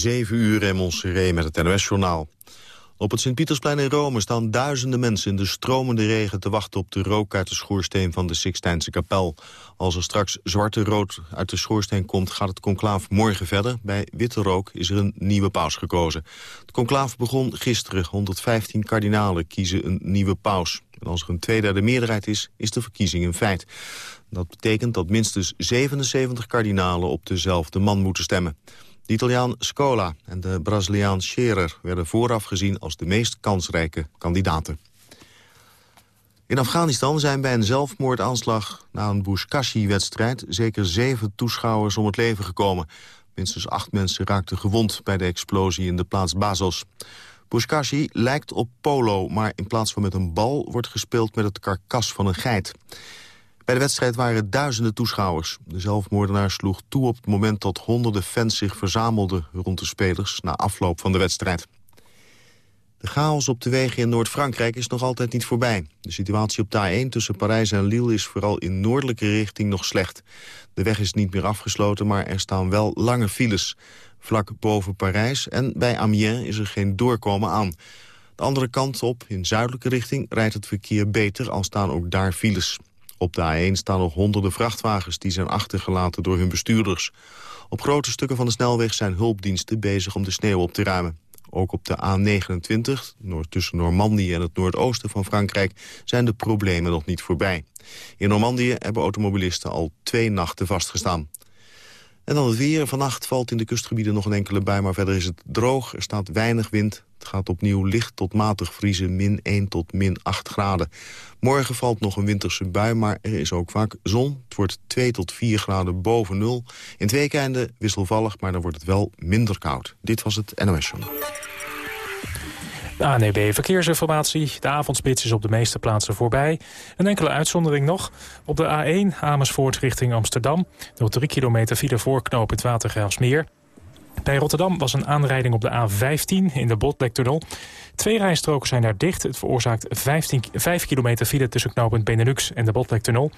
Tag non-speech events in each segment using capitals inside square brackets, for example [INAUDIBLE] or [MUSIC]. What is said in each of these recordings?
7 uur in Montserrat met het NOS-journaal. Op het Sint-Pietersplein in Rome staan duizenden mensen in de stromende regen te wachten op de rook uit de schoorsteen van de Sixtijnse kapel. Als er straks zwarte rood uit de schoorsteen komt, gaat het conclaaf morgen verder. Bij witte rook is er een nieuwe paus gekozen. Het conclaaf begon gisteren. 115 kardinalen kiezen een nieuwe paus. En als er een tweederde meerderheid is, is de verkiezing een feit. Dat betekent dat minstens 77 kardinalen op dezelfde man moeten stemmen. De Italiaan Scola en de Braziliaan Scherer werden vooraf gezien als de meest kansrijke kandidaten. In Afghanistan zijn bij een zelfmoordaanslag na een Boushkashi-wedstrijd... zeker zeven toeschouwers om het leven gekomen. Minstens acht mensen raakten gewond bij de explosie in de plaats Bazos. Boushkashi lijkt op polo, maar in plaats van met een bal... wordt gespeeld met het karkas van een geit. Bij de wedstrijd waren duizenden toeschouwers. De zelfmoordenaar sloeg toe op het moment dat honderden fans zich verzamelden rond de spelers na afloop van de wedstrijd. De chaos op de wegen in Noord-Frankrijk is nog altijd niet voorbij. De situatie op de A1 tussen Parijs en Lille is vooral in noordelijke richting nog slecht. De weg is niet meer afgesloten, maar er staan wel lange files. Vlak boven Parijs en bij Amiens is er geen doorkomen aan. De andere kant op, in zuidelijke richting, rijdt het verkeer beter... al staan ook daar files. Op de A1 staan nog honderden vrachtwagens die zijn achtergelaten door hun bestuurders. Op grote stukken van de snelweg zijn hulpdiensten bezig om de sneeuw op te ruimen. Ook op de A29, tussen Normandië en het noordoosten van Frankrijk, zijn de problemen nog niet voorbij. In Normandië hebben automobilisten al twee nachten vastgestaan. En dan het weer. Vannacht valt in de kustgebieden nog een enkele bui, maar verder is het droog. Er staat weinig wind. Het gaat opnieuw licht tot matig vriezen, min 1 tot min 8 graden. Morgen valt nog een winterse bui, maar er is ook vaak zon. Het wordt 2 tot 4 graden boven nul. In het weekende wisselvallig, maar dan wordt het wel minder koud. Dit was het NOS Journal. ANEB Verkeersinformatie. De avondspits is op de meeste plaatsen voorbij. Een enkele uitzondering nog. Op de A1 Amersfoort richting Amsterdam. Nog 3 kilometer file voor knooppunt Watergraafsmeer. Bij Rotterdam was een aanrijding op de A15 in de Botlektunnel. Twee rijstroken zijn daar dicht. Het veroorzaakt 15, 5 kilometer file tussen knooppunt Benelux en de Botlektunnel.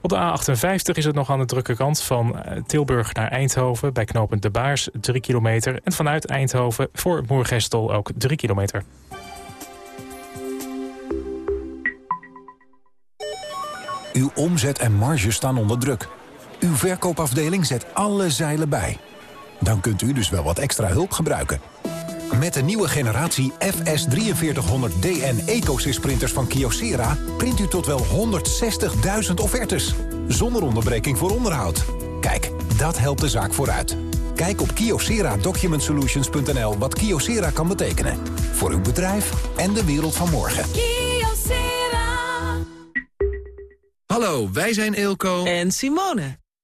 Op de A58 is het nog aan de drukke kant van eh, Tilburg naar Eindhoven... bij knooppunt De Baars 3 kilometer. En vanuit Eindhoven voor Moergestel ook 3 kilometer. Uw omzet en marge staan onder druk. Uw verkoopafdeling zet alle zeilen bij. Dan kunt u dus wel wat extra hulp gebruiken. Met de nieuwe generatie FS4300DN EcoSys printers van Kyocera... print u tot wel 160.000 offertes. Zonder onderbreking voor onderhoud. Kijk, dat helpt de zaak vooruit. Kijk op kyocera-document-solutions.nl wat Kyocera kan betekenen. Voor uw bedrijf en de wereld van morgen. Hallo, wij zijn Eelco en Simone.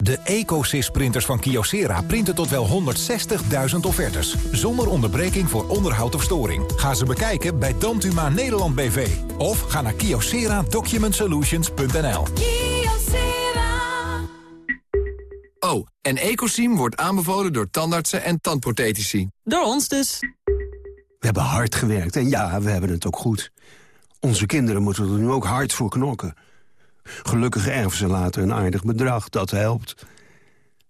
de EcoSys-printers van Kyocera printen tot wel 160.000 offertes. Zonder onderbreking voor onderhoud of storing. Ga ze bekijken bij Dantuma Nederland BV. Of ga naar kyocera-document-solutions.nl. Oh, en Ecosim wordt aanbevolen door tandartsen en tandprothetici. Door ons dus. We hebben hard gewerkt en ja, we hebben het ook goed. Onze kinderen moeten er nu ook hard voor knokken. Gelukkig erven ze later een aardig bedrag, dat helpt.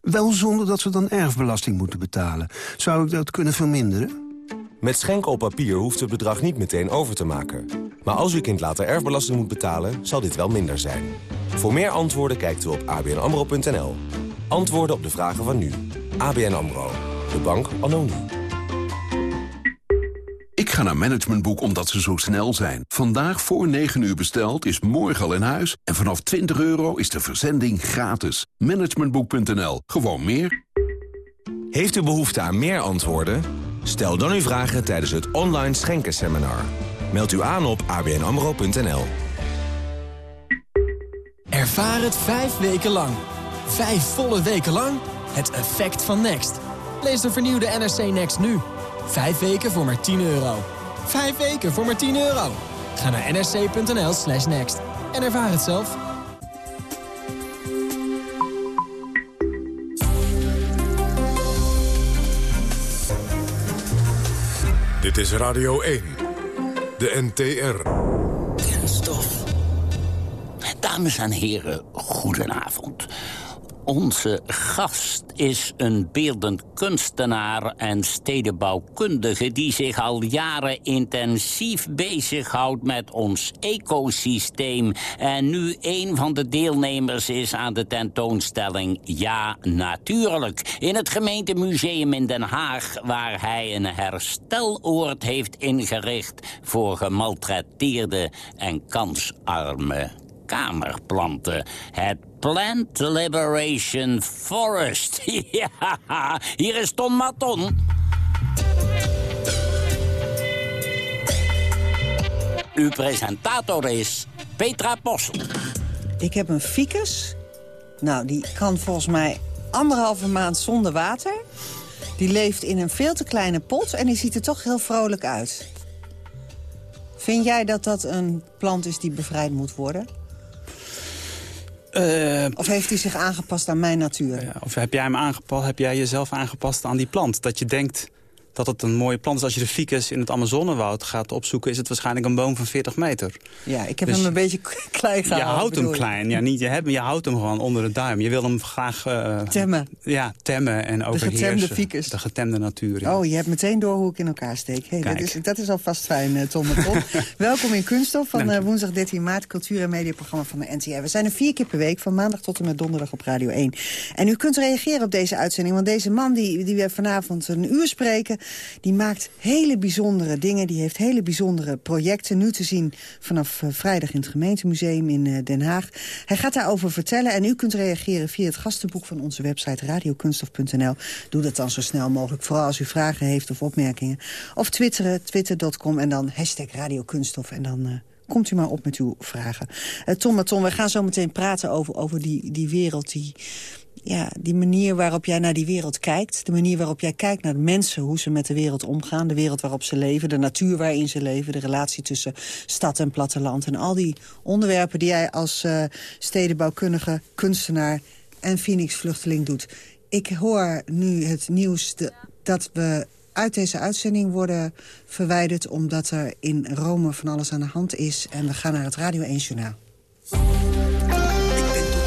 Wel zonder dat ze dan erfbelasting moeten betalen. Zou ik dat kunnen verminderen? Met schenken op papier hoeft het bedrag niet meteen over te maken. Maar als uw kind later erfbelasting moet betalen, zal dit wel minder zijn. Voor meer antwoorden kijkt u op abnamro.nl. Antwoorden op de vragen van nu. ABN AMRO. De bank nu. Ik ga naar Managementboek omdat ze zo snel zijn. Vandaag voor 9 uur besteld is morgen al in huis. En vanaf 20 euro is de verzending gratis. Managementboek.nl. Gewoon meer. Heeft u behoefte aan meer antwoorden? Stel dan uw vragen tijdens het online schenkenseminar. Meld u aan op abnamro.nl. Ervaar het vijf weken lang. Vijf volle weken lang. Het effect van Next. Lees de vernieuwde NRC Next nu. Vijf weken voor maar 10 euro. Vijf weken voor maar 10 euro. Ga naar nsc.nl slash next en ervaar het zelf. Dit is Radio 1, de NTR. Kenstof. Dames en heren, goedenavond. Onze gast is een beeldend kunstenaar en stedenbouwkundige... die zich al jaren intensief bezighoudt met ons ecosysteem... en nu een van de deelnemers is aan de tentoonstelling Ja, Natuurlijk... in het gemeentemuseum in Den Haag... waar hij een hersteloord heeft ingericht... voor gemaltreteerde en kansarme kamerplanten. Het Plant Liberation Forest. [LAUGHS] ja, hier is Ton Maton. Uw presentator is Petra Possel. Ik heb een ficus. Nou, die kan volgens mij anderhalve maand zonder water. Die leeft in een veel te kleine pot en die ziet er toch heel vrolijk uit. Vind jij dat dat een plant is die bevrijd moet worden? Uh, of heeft hij zich aangepast aan mijn natuur? Of heb jij hem aangepast, heb jij jezelf aangepast aan die plant? Dat je denkt dat het een mooie plant is. Als je de ficus in het Amazonewoud gaat opzoeken... is het waarschijnlijk een boom van 40 meter. Ja, ik heb dus hem een beetje [LAUGHS] klein gehouden. Je houdt hem klein. Ja, niet, je, hebt, je houdt hem gewoon onder de duim. Je wil hem graag... Uh, temmen. Ja, temmen en overheersen. De getemde ficus. De getemde natuur, ja. Oh, je hebt meteen door hoe ik in elkaar steek. Hey, dat, is, dat is alvast fijn, uh, Tom [LAUGHS] Welkom in Kunststof van uh, woensdag 13 maart. Cultuur- en mediaprogramma van de NTR. We zijn er vier keer per week, van maandag tot en met donderdag op Radio 1. En u kunt reageren op deze uitzending. Want deze man die, die we vanavond een uur spreken... die maakt hele bijzondere dingen. Die heeft hele bijzondere projecten. Nu te zien vanaf uh, vrijdag in het gemeentemuseum in uh, Den Haag. Hij gaat daarover vertellen en u kunt reageren via het gastenboek van onze website radiokunstof.nl. Doe dat dan zo snel mogelijk, vooral als u vragen heeft of opmerkingen. Of twitteren, twitter.com en dan hashtag radiokunstof en dan... Uh, komt u maar op met uw vragen. Uh, Tom, maar Tom, we gaan zo meteen praten over, over die, die wereld die ja, die manier waarop jij naar die wereld kijkt. De manier waarop jij kijkt naar de mensen, hoe ze met de wereld omgaan. De wereld waarop ze leven, de natuur waarin ze leven. De relatie tussen stad en platteland. En al die onderwerpen die jij als uh, stedenbouwkundige, kunstenaar en Phoenix-vluchteling doet. Ik hoor nu het nieuws dat we uit deze uitzending worden verwijderd... omdat er in Rome van alles aan de hand is. En we gaan naar het Radio 1 Journaal.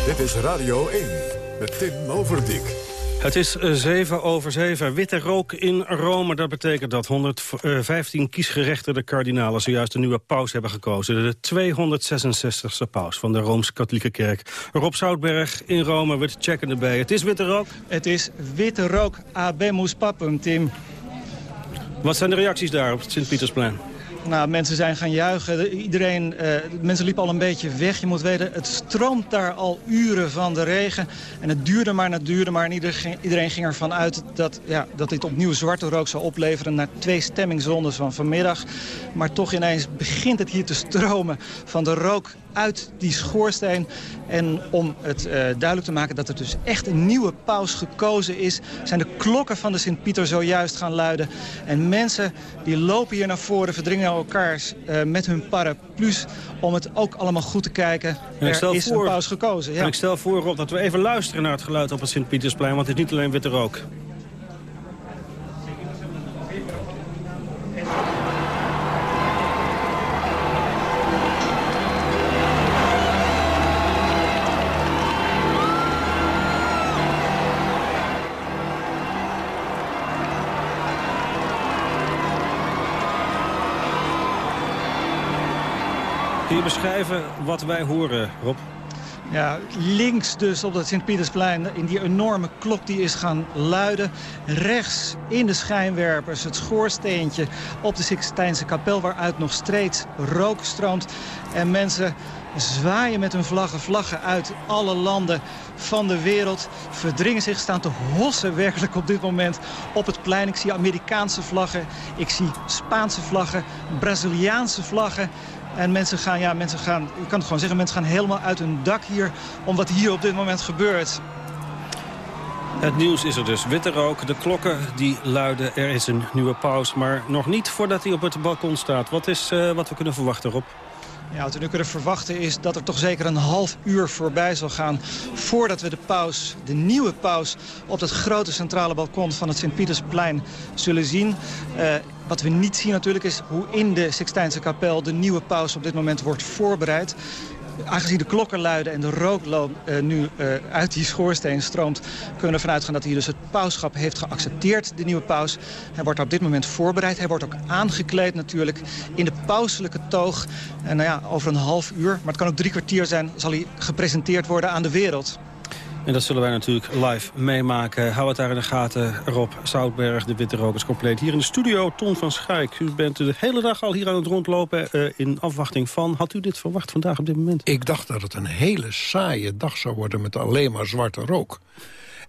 Dit is Radio 1 met Tim Overdijk. Het is 7 over 7. Witte rook in Rome. Dat betekent dat 115 kiesgerechtigde kardinalen zojuist een nieuwe paus hebben gekozen. De 266ste paus van de Rooms-Katholieke Kerk. Rob Zoutberg in Rome met checken erbij. Het is witte rook. Het is witte rook. Abemus papum, Tim. Wat zijn de reacties daar op het Sint-Pietersplein? Nou, mensen zijn gaan juichen. Iedereen, uh, mensen liepen al een beetje weg. Je moet weten, het stroomt daar al uren van de regen. En het duurde maar het duurde maar. En iedereen, ging ervan uit dat, ja, dat dit opnieuw zwarte rook zou opleveren... na twee stemmingsrondes van vanmiddag. Maar toch ineens begint het hier te stromen van de rook uit die schoorsteen. En om het uh, duidelijk te maken dat er dus echt een nieuwe paus gekozen is... zijn de klokken van de Sint-Pieter zojuist gaan luiden. En mensen die lopen hier naar voren, verdringen elkaar uh, met hun paraplu's... om het ook allemaal goed te kijken. Er is voor, een paus gekozen. Ja. En ik stel voor, Rob, dat we even luisteren naar het geluid op het Sint-Pietersplein... want het is niet alleen witte rook. Beschrijven wat wij horen, Rob? Ja, links dus op het Sint-Pietersplein in die enorme klok die is gaan luiden. Rechts in de schijnwerpers het schoorsteentje op de Sixtijnse kapel... waaruit nog steeds rook stroomt. En mensen zwaaien met hun vlaggen, vlaggen uit alle landen van de wereld. Verdringen zich, staan te hossen werkelijk op dit moment op het plein. Ik zie Amerikaanse vlaggen, ik zie Spaanse vlaggen, Braziliaanse vlaggen... En mensen gaan, ja, mensen gaan, je kan het gewoon zeggen, mensen gaan helemaal uit hun dak hier om wat hier op dit moment gebeurt. Het nieuws is er dus. Witte rook, de klokken die luiden, er is een nieuwe pauze. Maar nog niet voordat hij op het balkon staat. Wat is uh, wat we kunnen verwachten, Rob? Ja, wat we nu kunnen verwachten is dat er toch zeker een half uur voorbij zal gaan... voordat we de paus, de nieuwe paus, op het grote centrale balkon van het Sint-Pietersplein zullen zien. Uh, wat we niet zien natuurlijk is hoe in de Sixtijnse kapel de nieuwe paus op dit moment wordt voorbereid aangezien de klokken luiden en de rook uh, nu uh, uit die schoorsteen stroomt... kunnen we ervan uitgaan dat hij dus het pauschap heeft geaccepteerd, de nieuwe paus. Hij wordt op dit moment voorbereid. Hij wordt ook aangekleed natuurlijk in de pauselijke toog. En nou ja, over een half uur, maar het kan ook drie kwartier zijn... zal hij gepresenteerd worden aan de wereld. En dat zullen wij natuurlijk live meemaken. Hou het daar in de gaten. Rob Zoutberg, de Witte Rokers compleet. Hier in de studio, Ton van Schaik. U bent de hele dag al hier aan het rondlopen uh, in afwachting van. Had u dit verwacht vandaag op dit moment? Ik dacht dat het een hele saaie dag zou worden met alleen maar zwarte rook.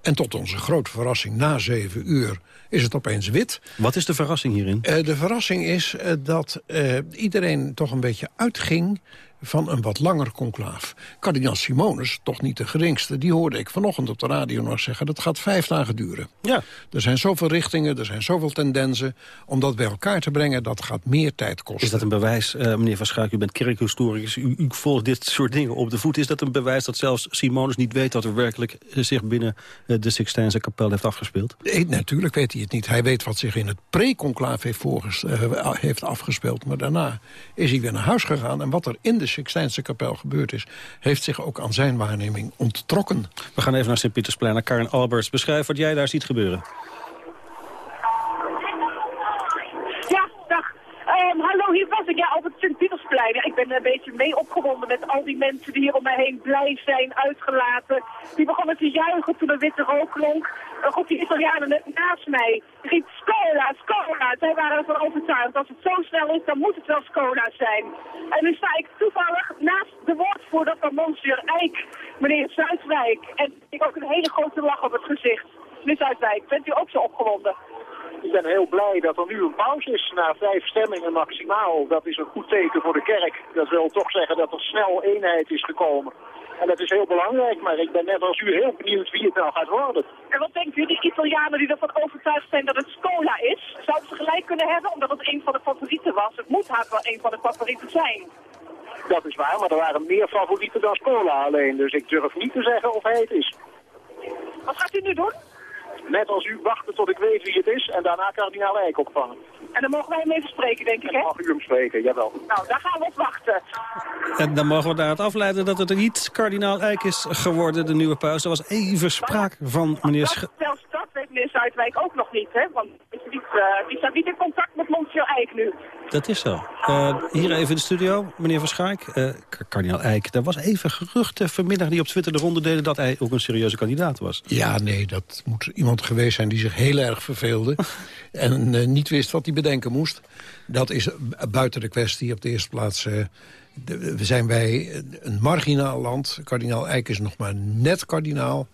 En tot onze grote verrassing, na zeven uur is het opeens wit. Wat is de verrassing hierin? Uh, de verrassing is uh, dat uh, iedereen toch een beetje uitging van een wat langer conclaaf. Kardinaal Simonus, toch niet de geringste... die hoorde ik vanochtend op de radio nog zeggen... dat gaat vijf dagen duren. Ja. Er zijn zoveel richtingen, er zijn zoveel tendensen. Om dat bij elkaar te brengen, dat gaat meer tijd kosten. Is dat een bewijs, uh, meneer Van Schaak, u bent kerkhistoricus... U, u, volgt dit soort dingen op de voet. Is dat een bewijs dat zelfs Simonus niet weet... dat er werkelijk zich binnen uh, de Sixtijnse kapel heeft afgespeeld? Nee, natuurlijk weet hij het niet. Hij weet wat zich in het pre-conclaaf heeft, uh, heeft afgespeeld. Maar daarna is hij weer naar huis gegaan. En wat er in de Sixtijnse kapel gebeurd is... heeft zich ook aan zijn waarneming onttrokken. We gaan even naar Sint-Pietersplein, naar Karen Alberts. Beschrijf wat jij daar ziet gebeuren. Ja, dag. Um, hallo, hier was ik ja, op het Ik ben een beetje mee opgewonden met al die mensen die hier om mij heen blij zijn, uitgelaten. Die begonnen te juichen toen de witte rook klonk. Goed, die Italianen naast mij riep Scola, Scola. Zij waren ervan overtuigd, als het zo snel is, dan moet het wel Scola zijn. En nu sta ik toevallig naast de woordvoerder van Monsieur Eijk, meneer Zuidwijk. En ik ook een hele grote lach op het gezicht. Meneer Zuidwijk, bent u ook zo opgewonden? Ik ben heel blij dat er nu een pauze is na vijf stemmingen maximaal. Dat is een goed teken voor de kerk. Dat wil toch zeggen dat er snel eenheid is gekomen. En dat is heel belangrijk, maar ik ben net als u heel benieuwd wie het nou gaat worden. En wat denkt u, die Italianen die ervan overtuigd zijn dat het Scola is? Zouden ze gelijk kunnen hebben, omdat het een van de favorieten was? Het moet haast wel een van de favorieten zijn. Dat is waar, maar er waren meer favorieten dan Scola alleen. Dus ik durf niet te zeggen of hij het is. Wat gaat u nu doen? Net als u wachten tot ik weet wie het is en daarna kardinaal Eijk opvangen. En dan mogen wij hem even spreken, denk ik, hè? Dan mag u hem spreken, jawel. Nou, daar gaan we op wachten. En dan mogen we daaruit afleiden dat het er niet kardinaal Eijk is geworden, de nieuwe paus. Er was even sprake van meneer... Sch zelfs dat weet meneer Zuidwijk ook nog niet, hè? Want die, uh, die staat niet in contact met Monsieur Eijk nu. Dat is zo. Uh, hier even in de studio, meneer Van Schaik. Uh, kardinaal Eijk, er was even geruchten vanmiddag die op Twitter de ronde deden... dat hij ook een serieuze kandidaat was. Ja, nee, dat moet iemand geweest zijn die zich heel erg verveelde... [LAUGHS] en uh, niet wist wat hij bedenken moest. Dat is buiten de kwestie op de eerste plaats... we zijn wij een marginaal land. Kardinaal Eijk is nog maar net kardinaal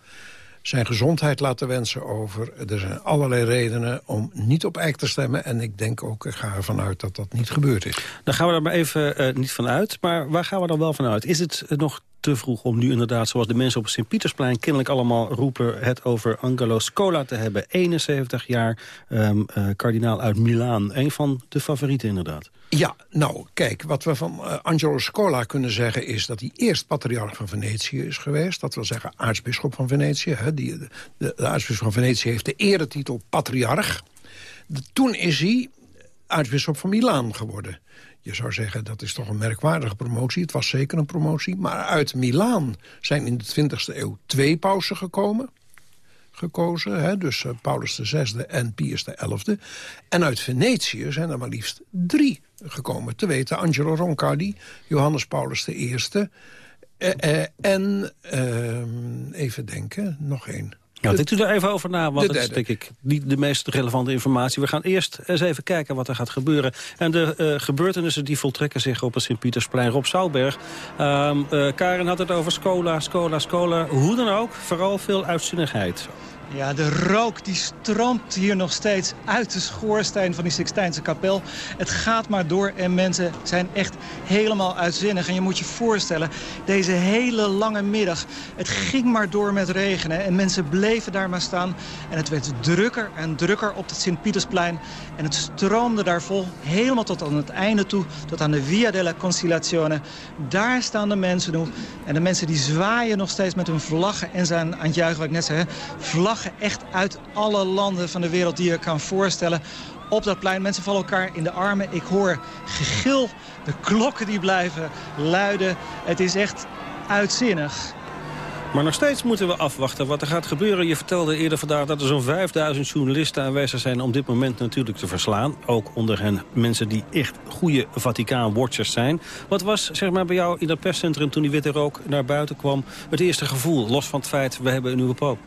zijn gezondheid laten wensen over. Er zijn allerlei redenen om niet op Eik te stemmen. En ik denk ook, ik ga ervan uit dat dat niet gebeurd is. Dan gaan we er maar even uh, niet van uit. Maar waar gaan we dan wel van uit? Is het nog te vroeg om nu inderdaad, zoals de mensen op het Sint-Pietersplein... kennelijk allemaal roepen het over Angelo Scola te hebben. 71 jaar, um, uh, kardinaal uit Milaan. Een van de favorieten inderdaad. Ja, nou, kijk, wat we van uh, Angelo Scola kunnen zeggen... is dat hij eerst patriarch van Venetië is geweest. Dat wil zeggen aartsbisschop van Venetië. Hè. Die, de, aartsbisschop van Venetië heeft de eretitel patriarch. Toen is hij aartsbisschop van Milaan geworden. Je zou zeggen, dat is toch een merkwaardige promotie. Het was zeker een promotie. Maar uit Milaan zijn in de 20e eeuw twee pausen gekomen. Gekozen, hè? dus uh, Paulus VI en Pius XI. En uit Venetië zijn er maar liefst drie gekomen. Te weten Angelo Roncardi, Johannes Paulus I... Uh, uh, en, ehm, even denken, nog één. Ja, denkt u daar even over na, want dat is denk ik niet de meest relevante informatie. We gaan eerst eens even kijken wat er gaat gebeuren. En de uh, gebeurtenissen die voltrekken zich op het Sint-Pietersplein. Rob Zouwberg, um, uh, Karen had het over scola, scola, scola. Hoe dan ook, vooral veel uitzinnigheid. Ja, de rook die stroomt hier nog steeds uit de schoorsteen van die Sixtijnse kapel. Het gaat maar door en mensen zijn echt helemaal uitzinnig. En je moet je voorstellen, deze hele lange middag, het ging maar door met regenen. En mensen bleven daar maar staan. En het werd drukker en drukker op het Sint-Pietersplein. En het stroomde daar vol, helemaal tot aan het einde toe, tot aan de Via della Conciliazione. Daar staan de mensen nu. En de mensen die zwaaien nog steeds met hun vlaggen en zijn aan het juichen, wat ik net zei. Vlaggen echt uit alle landen van de wereld die je kan voorstellen op dat plein. Mensen vallen elkaar in de armen. Ik hoor gegil, de klokken die blijven luiden. Het is echt uitzinnig. Maar nog steeds moeten we afwachten wat er gaat gebeuren. Je vertelde eerder vandaag dat er zo'n 5000 journalisten aanwezig zijn... om dit moment natuurlijk te verslaan. Ook onder hen mensen die echt goede Vaticaan-watchers zijn. Wat was zeg maar, bij jou in dat perscentrum toen die witte rook naar buiten kwam... het eerste gevoel, los van het feit, we hebben een nieuwe poop?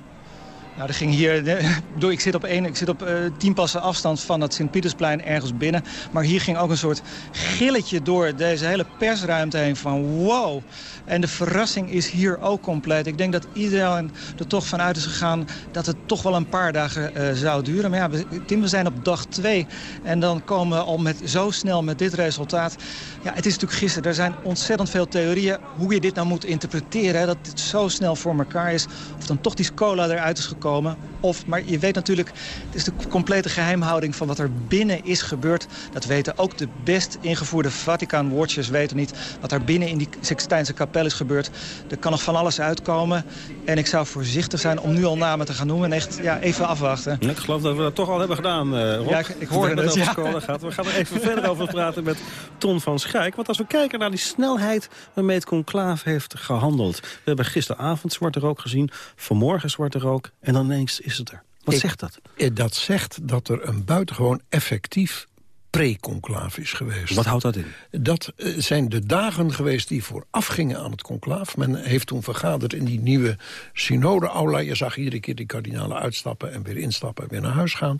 Nou, er ging hier, door, ik zit op, ik zit op uh, tien passen afstand van het Sint-Pietersplein ergens binnen. Maar hier ging ook een soort gilletje door deze hele persruimte heen van wow. En de verrassing is hier ook compleet. Ik denk dat iedereen er toch vanuit is gegaan dat het toch wel een paar dagen uh, zou duren. Maar ja, Tim, we zijn op dag twee. En dan komen we al met, zo snel met dit resultaat. Ja, het is natuurlijk gisteren. Er zijn ontzettend veel theorieën hoe je dit nou moet interpreteren. Hè, dat het zo snel voor elkaar is. Of dan toch die cola eruit is gekomen. Of, maar je weet natuurlijk, het is de complete geheimhouding van wat er binnen is gebeurd. Dat weten ook de best ingevoerde Vaticaan-watchers weten niet. Wat er binnen in die Sixtijnse kapel is gebeurd. Er kan nog van alles uitkomen. En ik zou voorzichtig zijn om nu al namen te gaan noemen. En echt ja, even afwachten. Ik geloof dat we dat toch al hebben gedaan, uh, Rob. Ja, ik, ik hoorde het. Ja. Gaat. We gaan er even verder over praten met Ton van Schijk. Want als we kijken naar die snelheid waarmee het conclaaf heeft gehandeld. We hebben gisteravond zwarte rook gezien. Vanmorgen zwarte rook. En dan ineens is het er. Wat zegt dat? Eh, dat zegt dat er een buitengewoon effectief pre-conclaaf is geweest. Wat houdt dat in? Dat eh, zijn de dagen geweest die voorafgingen aan het conclaaf. Men heeft toen vergaderd in die nieuwe synode-aula. Je zag iedere keer die kardinalen uitstappen en weer instappen en weer naar huis gaan.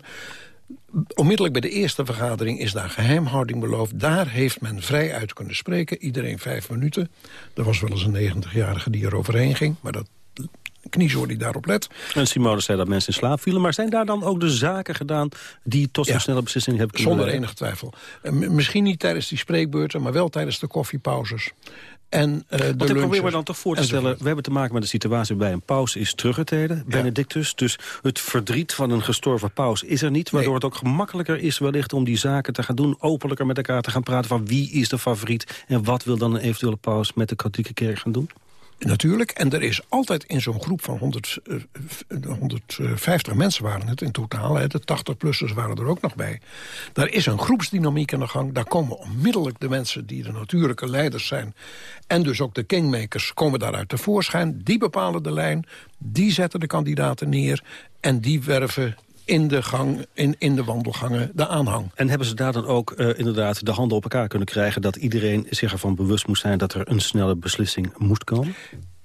Onmiddellijk bij de eerste vergadering is daar geheimhouding beloofd. Daar heeft men vrij uit kunnen spreken. Iedereen vijf minuten. Er was wel eens een 90-jarige die er overheen ging. Maar dat kniezoor die daarop let. En Simone zei dat mensen in slaap vielen. Maar zijn daar dan ook de zaken gedaan die tot zo'n snelle beslissing hebben kunnen Zonder enige twijfel. misschien niet tijdens die spreekbeurten, maar wel tijdens de koffiepauzes. En, uh, de ik probeer me dan toch voor te stellen... we hebben te maken met een situatie waarbij een paus is teruggetreden, Benedictus. Dus het verdriet van een gestorven paus is er niet... waardoor het ook gemakkelijker is wellicht om die zaken te gaan doen... openlijker met elkaar te gaan praten van wie is de favoriet... en wat wil dan een eventuele paus met de katholieke kerk gaan doen? Natuurlijk, en er is altijd in zo'n groep van 100, 150 eh, mensen waren het in totaal. de 80-plussers waren er ook nog bij. Daar is een groepsdynamiek aan de gang. Daar komen onmiddellijk de mensen die de natuurlijke leiders zijn... en dus ook de kingmakers komen daaruit tevoorschijn. Die bepalen de lijn, die zetten de kandidaten neer... en die werven in de, gang, in, in de wandelgangen de aanhang. En hebben ze daar dan ook uh, inderdaad de handen op elkaar kunnen krijgen... dat iedereen zich ervan bewust moest zijn dat er een snelle beslissing moest komen?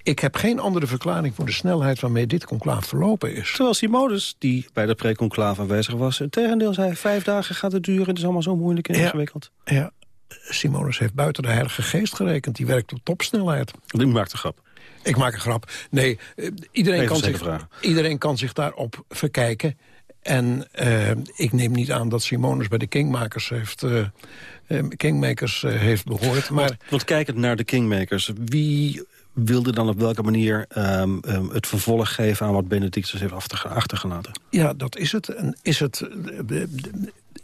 Ik heb geen andere verklaring voor de snelheid waarmee dit conclaaf verlopen is. Terwijl Simonis, die bij de pre-conclaaf aanwezig was... het tegendeel zei, vijf dagen gaat het duren, het is allemaal zo moeilijk en ingewikkeld. Ja, Simonis heeft buiten de heilige geest gerekend. Die werkt op topsnelheid. Die maakt een grap. Ik maak een grap. Nee, eh, iedereen, kan zich, iedereen kan zich daarop verkijken. En uh, ik neem niet aan dat Simonus bij de Kingmakers heeft, uh, Kingmakers, uh, heeft behoord. Maar... Want, want kijkend naar de Kingmakers, wie wilde dan op welke manier um, um, het vervolg geven aan wat Benedictus heeft achtergelaten? Ja, dat is het. En is het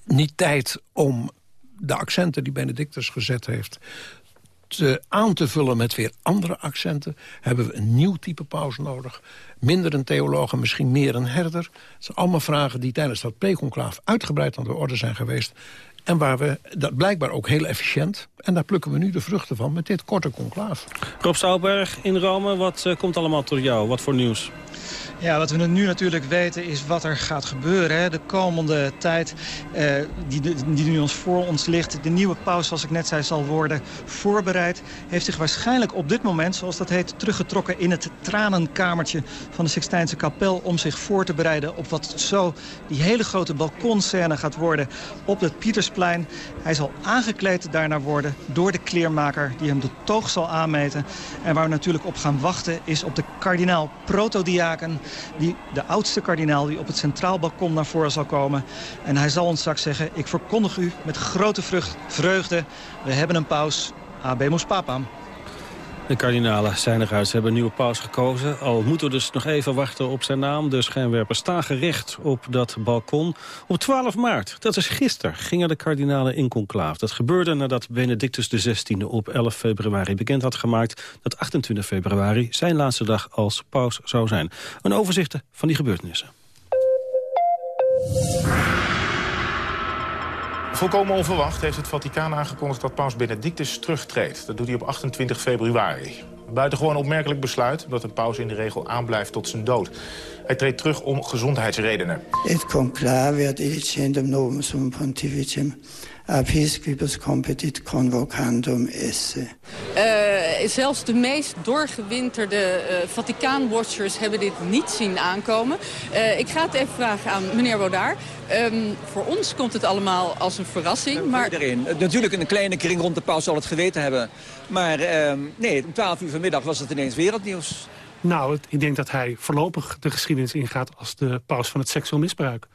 niet tijd om de accenten die Benedictus gezet heeft te, aan te vullen met weer andere accenten... hebben we een nieuw type paus nodig. Minder een theoloog en misschien meer een herder. Het zijn allemaal vragen die tijdens dat preconclaaf uitgebreid aan de orde zijn geweest. En waar we, dat blijkbaar ook heel efficiënt. En daar plukken we nu de vruchten van met dit korte conclaaf. Rob Stouwberg in Rome, wat uh, komt allemaal tot jou? Wat voor nieuws? Ja, wat we nu natuurlijk weten is wat er gaat gebeuren. Hè. De komende tijd eh, die, die nu ons voor ons ligt. De nieuwe paus, zoals ik net zei, zal worden voorbereid. Heeft zich waarschijnlijk op dit moment, zoals dat heet... teruggetrokken in het tranenkamertje van de Sixtijnse kapel... om zich voor te bereiden op wat zo die hele grote balkonscène gaat worden... op het Pietersplein. Hij zal aangekleed daarna worden door de kleermaker... die hem de toog zal aanmeten. En waar we natuurlijk op gaan wachten is op de kardinaal protodiaken Die, de oudste kardinaal die op het centraal balkon naar voren zal komen. En hij zal ons straks zeggen, ik verkondig u met grote vreugde... we hebben een paus, abemus papam. De kardinalen zijn eruit. Ze hebben een nieuwe paus gekozen. Al moeten we dus nog even wachten op zijn naam. De schijnwerpers staan gericht op dat balkon. Op 12 maart, dat is gisteren, gingen de kardinalen in conclave. Dat gebeurde nadat Benedictus XVI op 11 februari bekend had gemaakt... dat 28 februari zijn laatste dag als paus zou zijn. Een overzicht van die gebeurtenissen. Volkomen onverwacht heeft het Vaticaan aangekondigd dat paus Benedictus terugtreedt. Dat doet hij op 28 februari. Buitengewoon opmerkelijk besluit dat een paus in de regel aanblijft tot zijn dood. Hij treedt terug om gezondheidsredenen. Het conclave ad edicendum novum sum pontificem Episcopus competit convocandum esse. Uh, zelfs de meest doorgewinterde uh, Vaticaan-watchers hebben dit niet zien aankomen. Uh, ik ga het even vragen aan meneer Wodaar. Um, voor ons komt het allemaal als een verrassing. maar... Iedereen. Natuurlijk een kleine kring rond de paus zal het geweten hebben. Maar uh, nee, om 12 uur vanmiddag was het ineens wereldnieuws. Nou, ik denk dat hij voorlopig de geschiedenis ingaat als de paus van het seksueel misbruik.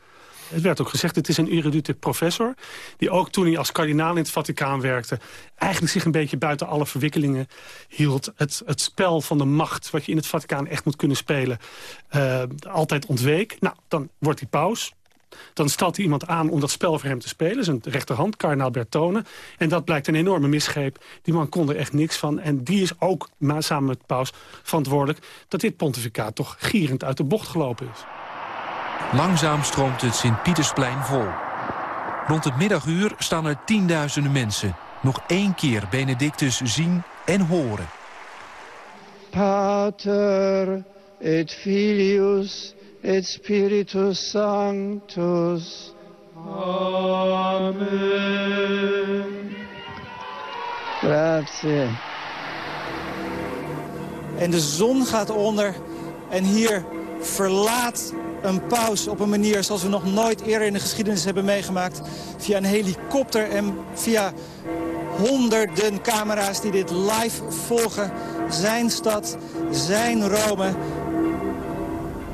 Het werd ook gezegd, het is een erudite professor... die ook toen hij als kardinaal in het Vaticaan werkte... eigenlijk zich een beetje buiten alle verwikkelingen hield. Het, het spel van de macht, wat je in het Vaticaan echt moet kunnen spelen... Uh, altijd ontweek. Nou, dan wordt hij paus. Dan stelt hij iemand aan om dat spel voor hem te spelen. Zijn rechterhand, kardinaal Bertone. En dat blijkt een enorme misgreep. Die man kon er echt niks van. En die is ook, samen met paus, verantwoordelijk... dat dit pontificaat toch gierend uit de bocht gelopen is. Langzaam stroomt het Sint-Pietersplein vol. Rond het middaguur staan er tienduizenden mensen. Nog één keer Benedictus zien en horen. Pater et Filius et Spiritus Sanctus. Amen. Grazie. En de zon gaat onder en hier verlaat een paus op een manier zoals we nog nooit eerder in de geschiedenis hebben meegemaakt. Via een helikopter en via honderden camera's die dit live volgen. Zijn stad, zijn Rome.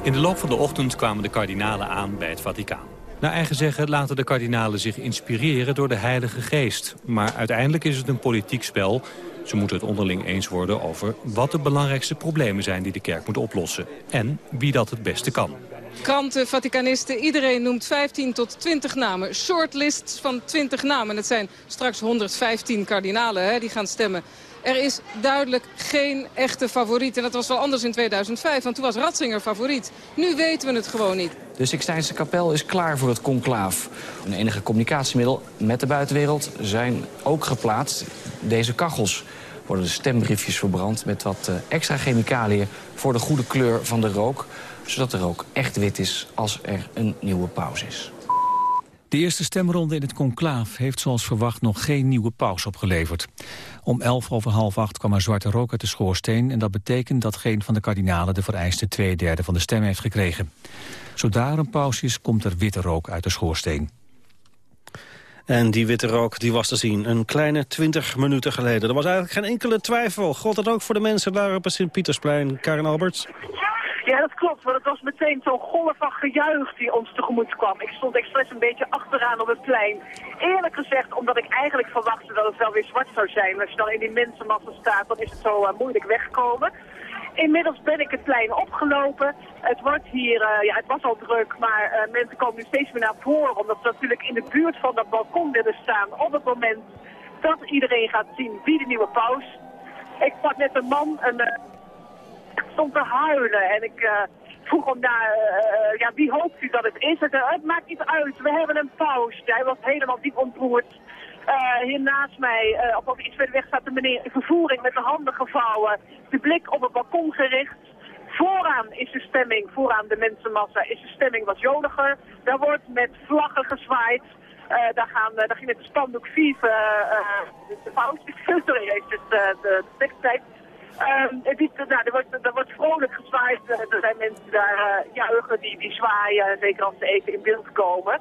In de loop van de ochtend kwamen de kardinalen aan bij het Vaticaan. Naar eigen zeggen laten de kardinalen zich inspireren door de Heilige Geest. Maar uiteindelijk is het een politiek spel ze moeten het onderling eens worden over wat de belangrijkste problemen zijn die de kerk moet oplossen. En wie dat het beste kan. Kranten, Vaticanisten, iedereen noemt 15 tot 20 namen. Shortlists van 20 namen. Het zijn straks 115 kardinalen hè, die gaan stemmen. Er is duidelijk geen echte favoriet. En dat was wel anders in 2005, want toen was Ratzinger favoriet. Nu weten we het gewoon niet. De Sixtijnse kapel is klaar voor het conclaaf. Een enige communicatiemiddel met de buitenwereld zijn ook geplaatst. Deze kachels worden de stembriefjes verbrand met wat eh, extra chemicaliën voor de goede kleur van de rook. Zodat de rook echt wit is als er een nieuwe paus is. De eerste stemronde in het conclaaf heeft zoals verwacht nog geen nieuwe paus opgeleverd. Om elf over half acht kwam er zwarte rook uit de schoorsteen... en dat betekent dat geen van de kardinalen de vereiste twee derde van de stem heeft gekregen. Zodra er een paus is, komt er witte rook uit de schoorsteen. En die witte rook die was te zien een kleine twintig minuten geleden. Er was eigenlijk geen enkele twijfel. God dat ook voor de mensen daar op het Sint-Pietersplein. Karen Alberts? Ja, dat klopt, want het was meteen zo'n golf van gejuich die ons tegemoet kwam. Ik stond expres een beetje achteraan op het plein. Eerlijk gezegd, omdat ik eigenlijk verwachtte dat het wel weer zwart zou zijn. Als je dan in die mensenmassa staat, dan is het zo uh, moeilijk wegkomen. Inmiddels ben ik het plein opgelopen. Het wordt hier, uh, ja, het was al druk, maar uh, mensen komen nu steeds meer naar voren. Omdat ze natuurlijk in de buurt van dat balkon willen staan op het moment dat iedereen gaat zien wie de nieuwe paus. Ik sprak net een man, een, uh, stond te huilen en ik vroeg hem naar, ja, wie hoopt u dat het is? Het, het maakt niet uit, we hebben een paus. Hij was helemaal diep ontroerd. Uh, hier naast mij, uh, op iets verder weg staat de meneer in vervoering met de handen gevouwen. De blik op het balkon gericht. Vooraan is de stemming, vooraan de mensenmassa, is de stemming wat jodiger. Daar wordt met vlaggen gezwaaid. Uh, daar, gaan, daar ging het spandoek Vive, de paus, [LAUGHS] sorry, is het de, de. Uh, nou, er, wordt, er wordt vrolijk gezwaaid. er zijn mensen daar juichen, die, die zwaaien, zeker als ze even in beeld komen.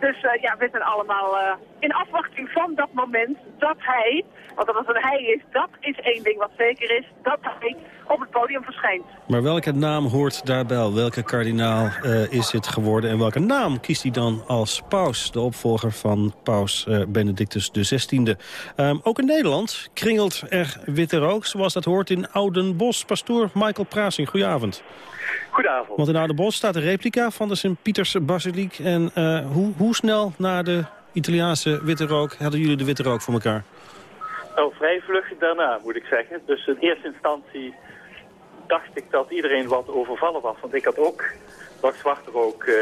Dus uh, ja, we zijn allemaal uh, in afwachting van dat moment dat hij, want als het een hij is, dat is één ding wat zeker is, dat hij op het podium verschijnt. Maar welke naam hoort daarbij? Welke kardinaal uh, is het geworden? En welke naam kiest hij dan als paus, de opvolger van paus Benedictus XVI? Um, ook in Nederland kringelt er witte rook, zoals dat hoort in Oudenbos. Pastoor Michael Prasing, goedenavond. Goedenavond. Want in Oudenbos staat een replica van de Sint-Pieters Basiliek. En uh, hoe, hoe snel na de Italiaanse witte rook hadden jullie de witte rook voor elkaar? Nou, vrij vlug daarna, moet ik zeggen. Dus in eerste instantie dacht ik dat iedereen wat overvallen was. Want ik had ook wat zwarte rook uh,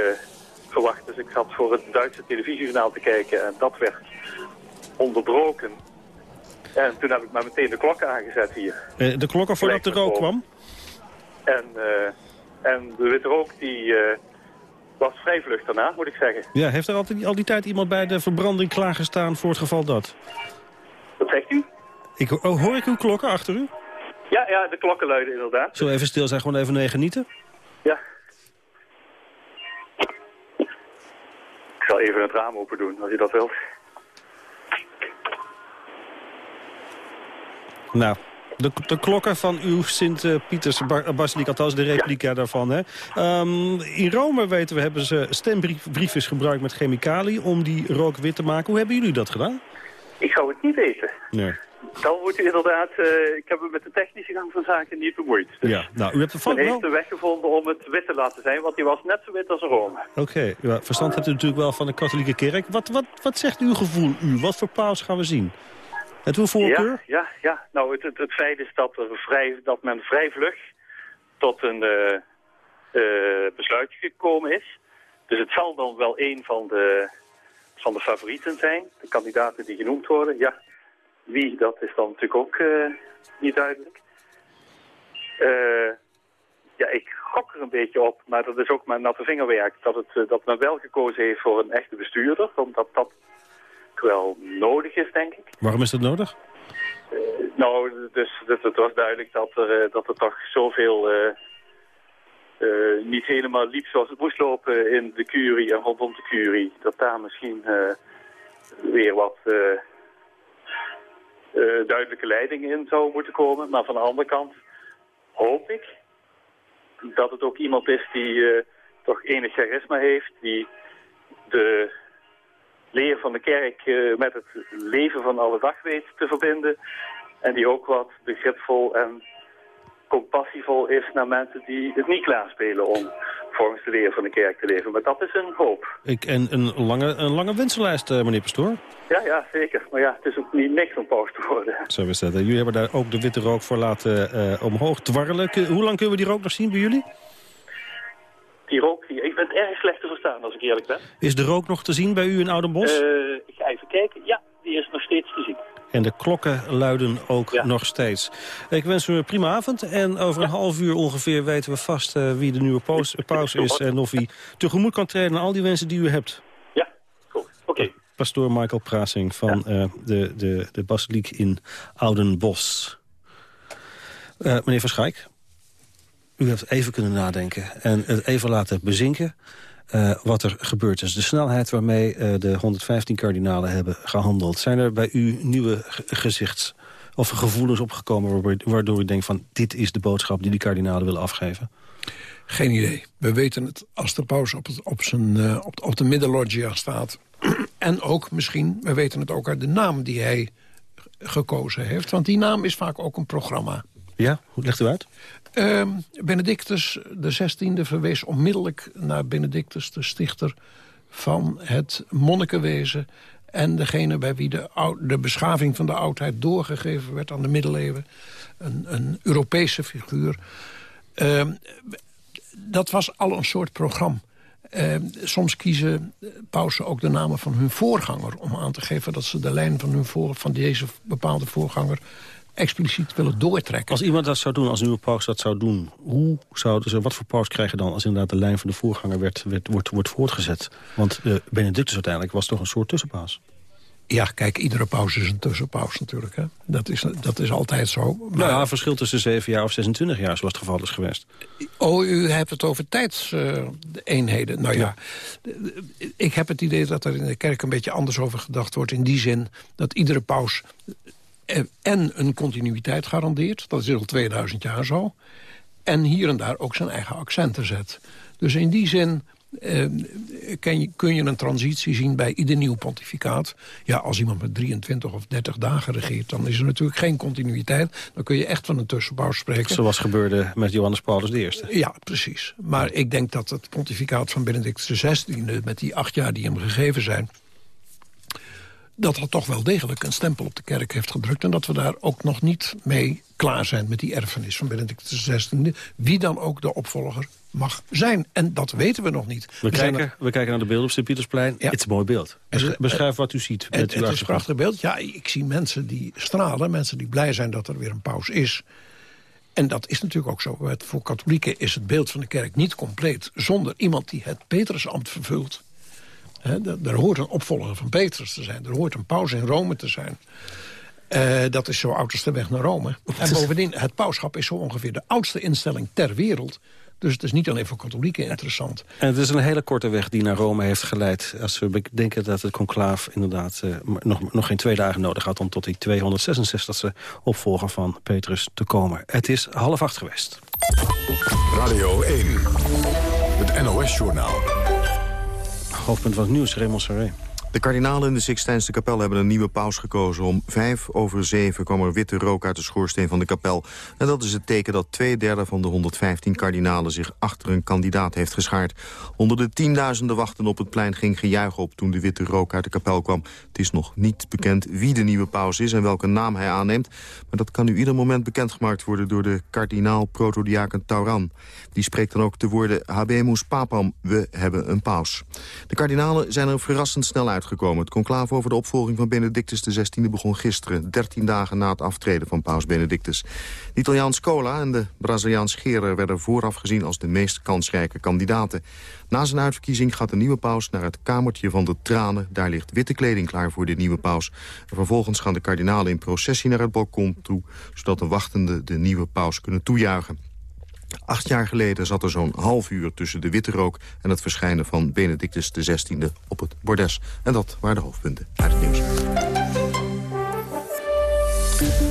verwacht. Dus ik zat voor het Duitse televisiejournaal te kijken en dat werd onderbroken. En toen heb ik maar meteen de klokken aangezet hier. Uh, de klokken voordat de rook kwam? En, uh, en de witte rook die uh, was vrij vlug daarna, moet ik zeggen. Ja, heeft er altijd al die tijd iemand bij de verbranding klaargestaan voor het geval dat? Wat zegt u? Ik, oh, hoor ik uw klokken achter u? Ja, ja, de klokken luiden inderdaad. We even stil zijn, gewoon even nee genieten? Ja. Ik zal even het raam open doen, als u dat wilt. Nou, de, de, klokken van uw Sint-Pieters-basiliek, althans de replica ja. daarvan. Hè? Um, in Rome, weten we, hebben ze stembriefjes gebruikt met chemicaliën... om die rook wit te maken. Hoe hebben jullie dat gedaan? Ik zou het niet weten. Nee. Dan wordt u inderdaad... Uh, ik heb me met de technische gang van zaken niet bemoeid. Dus ja, nou, u hebt ervan heeft de weg gevonden om het wit te laten zijn, want die was net zo wit als Rome. Oké, okay. ja, verstand hebt u natuurlijk wel van de katholieke kerk. Wat, wat, wat zegt uw gevoel, u? Wat voor paus gaan we zien? Het uw voorkeur? Ja, ja, ja. nou het, het, het, feit is dat, er vrij, dat men vrij vlug tot een uh, uh, besluit gekomen is. Dus het zal dan wel een van de, van de favorieten zijn, de kandidaten die genoemd worden. Ja, wie, dat is dan natuurlijk ook uh, niet duidelijk. ja, ik gok er een beetje op, maar dat is ook mijn natte vingerwerk, dat, het, dat men wel gekozen heeft voor een echte bestuurder, omdat dat wel nodig is, denk ik. Waarom is dat nodig? Uh, nou, dus, dus het was duidelijk dat er, uh, dat er toch zoveel uh, niet helemaal liep zoals het moest lopen in de curie en rondom de curie. Dat daar misschien weer wat duidelijke leiding in zou moeten komen. Maar van de andere kant hoop ik dat het ook iemand is die toch enig charisma heeft, die de leer van de kerk uh, met het leven van alle dag weet te verbinden. En die ook wat begripvol en compassievol is naar mensen die het niet klaarspelen om volgens de leer van de kerk te leven. Maar dat is een hoop. Ik, en een lange, een lange wensenlijst, uh, meneer Pastoor? Ja, ja, zeker. Maar ja, het is ook niet niks om paus te worden. Zo is dat. Jullie hebben daar ook de witte rook voor laten uh, omhoog dwarrelen. Hoe lang kunnen we die rook nog zien bij jullie? Ik ben het erg slecht te verstaan als ik eerlijk ben. Is de rook nog te zien bij u in Oudenbos? Uh, ik ga even kijken. Ja, die is nog steeds te zien. En de klokken luiden ook ja. nog steeds. Ik wens u een prima avond. En over een ja. half uur ongeveer weten we vast uh, wie de nieuwe paus, paus is... en of hij tegemoet kan treden aan al die wensen die u hebt. Ja, goed. Oké. Okay. Pastoor Michael Prasing van ja. uh, de, de, de basiliek in Oudenbos. meneer Verschijk, u heeft even kunnen nadenken en het even laten bezinken... Uh, wat er gebeurd is. De snelheid waarmee uh, de 115 kardinalen hebben gehandeld. Zijn er bij u nieuwe gezichts- of gevoelens opgekomen... waardoor u denkt van dit is de boodschap die die kardinalen willen afgeven? Geen idee. We weten het als de paus op, het, op, zijn, uh, op, op de middenloggia staat. [CLEARS THROAT] en ook misschien, we weten het ook uit de naam die hij gekozen heeft. Want die naam is vaak ook een programma. Ja, hoe legt u uit? Uh, Benedictus XVI verwees onmiddellijk naar Benedictus, de stichter van het monnikenwezen... en degene bij wie de, de beschaving van de oudheid doorgegeven werd aan de middeleeuwen. Een, een Europese figuur. Uh, dat was al een soort programma. Uh, soms kiezen pausen ook de namen van hun voorganger... om aan te geven dat ze de lijn van, hun voor, van deze bepaalde voorganger expliciet willen doortrekken. Als iemand dat zou doen, als nieuwe paus dat zou doen... hoe zouden ze, wat voor paus krijgen dan als inderdaad de lijn van de voorganger werd, werd, wordt, wordt voortgezet? Want uh, Benedictus uiteindelijk was toch een soort tussenpaas. Ja, kijk, iedere pauze is een tussenpauze natuurlijk. Hè? Dat, is, dat is altijd zo. Maar... Nou ja, verschil tussen 7 jaar of 26 jaar, zoals het geval is geweest. Oh, u hebt het over tijdseenheden. Uh, nou ja. ik heb het idee dat er in de kerk een beetje anders over gedacht wordt... in die zin dat iedere paus en een continuïteit garandeert. Dat is al 2000 jaar zo. En hier en daar ook zijn eigen accenten zet. Dus in die zin uh, je, kun je een transitie zien bij ieder nieuw pontificaat. Ja, als iemand met 23 of 30 dagen regeert... dan is er natuurlijk geen continuïteit. Dan kun je echt van een tussenbouw spreken. Zoals gebeurde met Johannes Paulus I. Ja, precies. Maar ik denk dat het pontificaat van Benedictus XVI... met die acht jaar die hem gegeven zijn dat dat toch wel degelijk een stempel op de kerk heeft gedrukt... en dat we daar ook nog niet mee klaar zijn met die erfenis van Benedictus XVI. Wie dan ook de opvolger mag zijn. En dat weten we nog niet. We, kijken, we kijken naar de beelden op Sint-Pietersplein. Het is een mooi beeld. Beschrijf wat u ziet. Met het, het is een prachtig beeld. Ja, ik zie mensen die stralen. Mensen die blij zijn dat er weer een paus is. En dat is natuurlijk ook zo. Voor katholieken is het beeld van de kerk niet compleet... zonder iemand die het Petrusambt vervult. Er hoort een opvolger van Petrus te zijn. Er hoort een paus in Rome te zijn. Uh, dat is zo oud als de weg naar Rome. [LAUGHS] En bovendien, het pauschap is zo ongeveer de oudste instelling ter wereld. Dus het is niet alleen voor katholieken interessant. En het is een hele korte weg die naar Rome heeft geleid. Als we denken dat het conclaaf inderdaad uh, nog, nog geen twee dagen nodig had... om tot die 266e opvolger van Petrus te komen. Het is half acht geweest. Radio 1, het NOS-journaal. Hoofdpunt van het nieuws, Raymond Sarré. De kardinalen in de Sixtijnse kapel hebben een nieuwe paus gekozen. Om vijf over zeven kwam er witte rook uit de schoorsteen van de kapel. En dat is het teken dat twee derde van de 115 kardinalen zich achter een kandidaat heeft geschaard. Onder de tienduizenden wachten op het plein ging gejuich op toen de witte rook uit de kapel kwam. Het is nog niet bekend wie de nieuwe paus is en welke naam hij aanneemt. Maar dat kan nu ieder moment bekendgemaakt worden door de kardinaal protodiaken Tauran. Die spreekt dan ook de woorden Habemus Papam, we hebben een paus. De kardinalen zijn er verrassend snel uit Het conclave over de opvolging van Benedictus XVI begon gisteren... 13 dagen na het aftreden van paus Benedictus. De Italiaans Cola en de Braziliaans Gerer werden vooraf gezien... als de meest kansrijke kandidaten. Na zijn uitverkiezing gaat de nieuwe paus naar het kamertje van de tranen. Daar ligt witte kleding klaar voor de nieuwe paus. En vervolgens gaan de kardinalen in processie naar het balkon toe... zodat de wachtenden de nieuwe paus kunnen toejuichen. Acht jaar geleden zat er zo'n half uur tussen de witte rook... en het verschijnen van Benedictus XVI op het bordes. En dat waren de hoofdpunten uit het nieuws.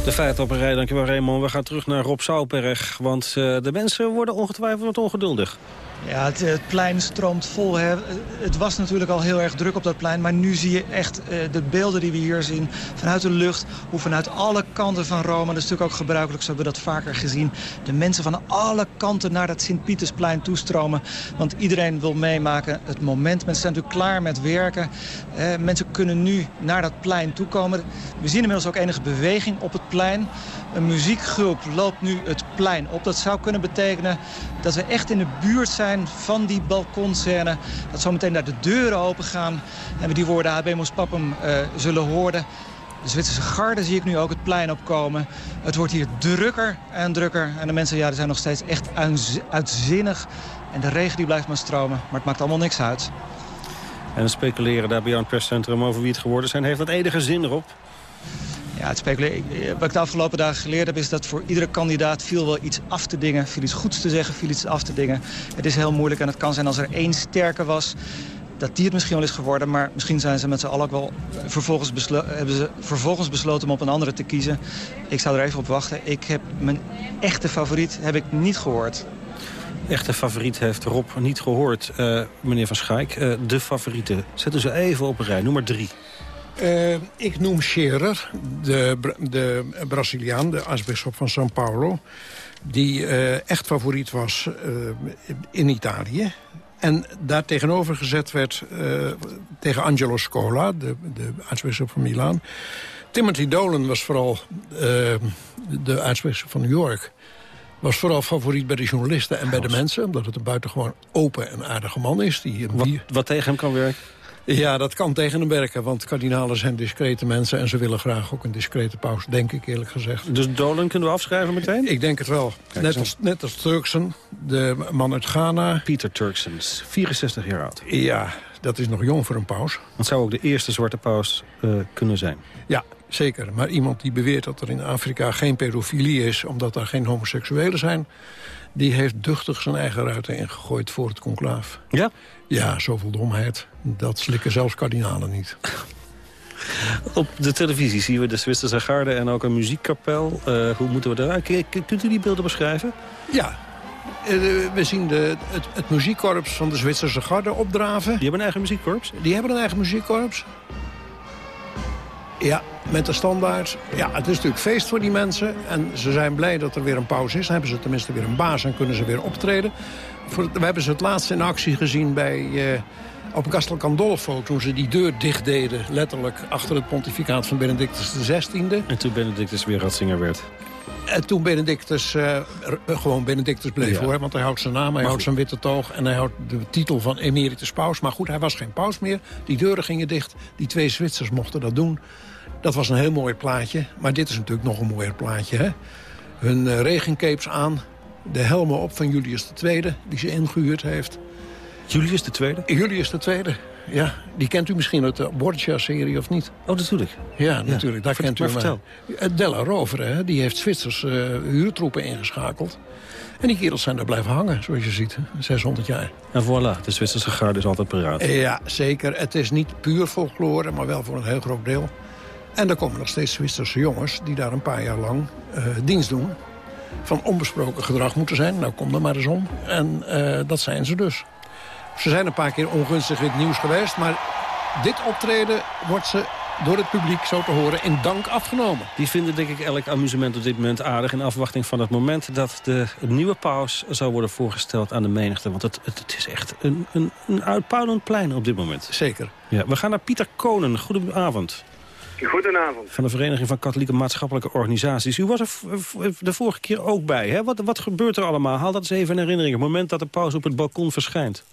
De feiten op een rij, dankjewel Raymond. We gaan terug naar Rob Souwberg, want uh, de mensen worden ongetwijfeld ongeduldig. Ja, het, het, plein stroomt vol. Hè. Het was natuurlijk al heel erg druk op dat plein. Maar nu zie je echt uh, de beelden die we hier zien vanuit de lucht. Hoe vanuit alle kanten van Rome, dat is natuurlijk ook gebruikelijk, zo hebben we dat vaker gezien. De mensen van alle kanten naar dat Sint-Pietersplein toestromen. Want iedereen wil meemaken het moment. Mensen zijn natuurlijk klaar met werken. Mensen kunnen nu naar dat plein toekomen. We zien inmiddels ook enige beweging op het plein. Een muziekgroep loopt nu het plein op. Dat zou kunnen betekenen dat we echt in de buurt zijn van die balkonscène. Dat zometeen daar de deuren open gaan. En we die woorden Habemus Papum uh, zullen horen. De Zwitserse garde zie ik nu ook het plein opkomen. Het wordt hier drukker en drukker. En de mensen ja, zijn nog steeds echt uitzinnig. En de regen die blijft maar stromen. Maar het maakt allemaal niks uit. En speculeren daar bij het perscentrum over wie het geworden zijn... heeft dat enige zin erop? Ja, het speculeren. Wat ik de afgelopen dagen geleerd heb... is dat voor iedere kandidaat viel wel iets af te dingen. Viel iets goeds te zeggen, viel iets af te dingen. Het is heel moeilijk en het kan zijn als er één sterker was dat die het misschien wel is geworden. Maar misschien zijn ze met z'n allen ook wel vervolgens, hebben ze vervolgens besloten om op een andere te kiezen. Ik zou er even op wachten. Ik heb mijn echte favoriet heb ik niet gehoord. Echte favoriet heeft Rob niet gehoord, meneer Van Schaik. De favorieten. Zetten ze even op een rij. Nummer drie. Uh, ik noem Scherer, de, de Braziliaan, de aartsbisschop van São Paulo... die uh, echt favoriet was uh, in Italië. En daar tegenover gezet werd tegen Angelo Scola, de, de aartsbisschop van Milaan. Timothy Dolan was vooral de aartsbisschop van New York was vooral favoriet bij de journalisten en bij de mensen. Omdat het een buitengewoon open en aardige man is. Die wat, wat tegen hem kan werken? Ja, dat kan tegen hem werken, want kardinalen zijn discrete mensen... en ze willen graag ook een discrete paus, denk ik eerlijk gezegd. Dus Dolan kunnen we afschrijven meteen? Ik denk het wel. net als, net als Turksen, de man uit Ghana. Pieter Turksens, 64 jaar oud. Ja, Dat is nog jong voor een paus. Het zou ook de eerste zwarte paus kunnen zijn. Ja, zeker. Maar iemand die beweert dat er in Afrika geen pedofilie is... omdat daar geen homoseksuelen zijn... die heeft duchtig zijn eigen ruiten ingegooid voor het conclaaf. Ja? Ja, zoveel domheid. Dat slikken zelfs kardinalen niet. [LAUGHS] Op de televisie zien we de Zwitserse garde en ook een muziekkapel. Uh, hoe moeten we eruit? Kunt u die beelden beschrijven? Ja. Uh, we zien de, het, het, muziekkorps van de Zwitserse garde opdraven. Die hebben een eigen muziekkorps? Die hebben een eigen muziekkorps. Ja, met de standaard. Ja, het is natuurlijk feest voor die mensen. En ze zijn blij dat er weer een pauze is. Dan hebben ze tenminste weer een baas en kunnen ze weer optreden. We hebben ze het laatst in actie gezien bij... Uh, op Castel Gandolfo, toen ze die deur dicht deden... letterlijk achter het pontificaat van Benedictus XVI. En toen Benedictus weer ratzinger werd. En toen Benedictus uh, gewoon Benedictus bleef hoor. Want hij houdt zijn naam, hij houdt zijn witte toog... en hij houdt de titel van emeritus paus. Maar goed, hij was geen paus meer. Die deuren gingen dicht. Die twee Zwitsers mochten dat doen. Dat was een heel mooi plaatje. Maar dit is natuurlijk nog een mooier plaatje. Hè? Hun uh, regencapes aan. De helmen op van Julius II, die ze ingehuurd heeft. Julius II? Julius II, ja. Die kent u misschien uit de Borgia-serie of niet? Oh, natuurlijk. Ja, natuurlijk. Daar kent u maar vertel. Eh, Della Rovere, hè, die heeft Zwitsers uh, huurtroepen ingeschakeld. En die kerels zijn daar blijven hangen, zoals je ziet. 600 jaar. En voilà, de Zwitserse garde is altijd paraat. Ja, zeker. Het is niet puur folklore, maar wel voor een heel groot deel. En er komen nog steeds Zwitserse jongens die daar een paar jaar lang uh, dienst doen. Van onbesproken gedrag moeten zijn. Nou, kom er maar eens om. En uh, dat zijn ze dus. Ze zijn een paar keer ongunstig in het nieuws geweest. Maar dit optreden wordt ze door het publiek, zo te horen, in dank afgenomen. Die vinden denk ik elk amusement op dit moment aardig... in afwachting van het moment dat de nieuwe paus zou worden voorgesteld aan de menigte. Want het, het, het is echt een, een, een uitpuilend plein op dit moment. Zeker. Ja, we gaan naar Pieter Konen. Goedenavond. Goedenavond. Van de Vereniging van Katholieke Maatschappelijke Organisaties. U was er de vorige keer ook bij. Hè? Wat, wat gebeurt er allemaal? Haal dat eens even in herinnering. Het moment dat de paus op het balkon verschijnt.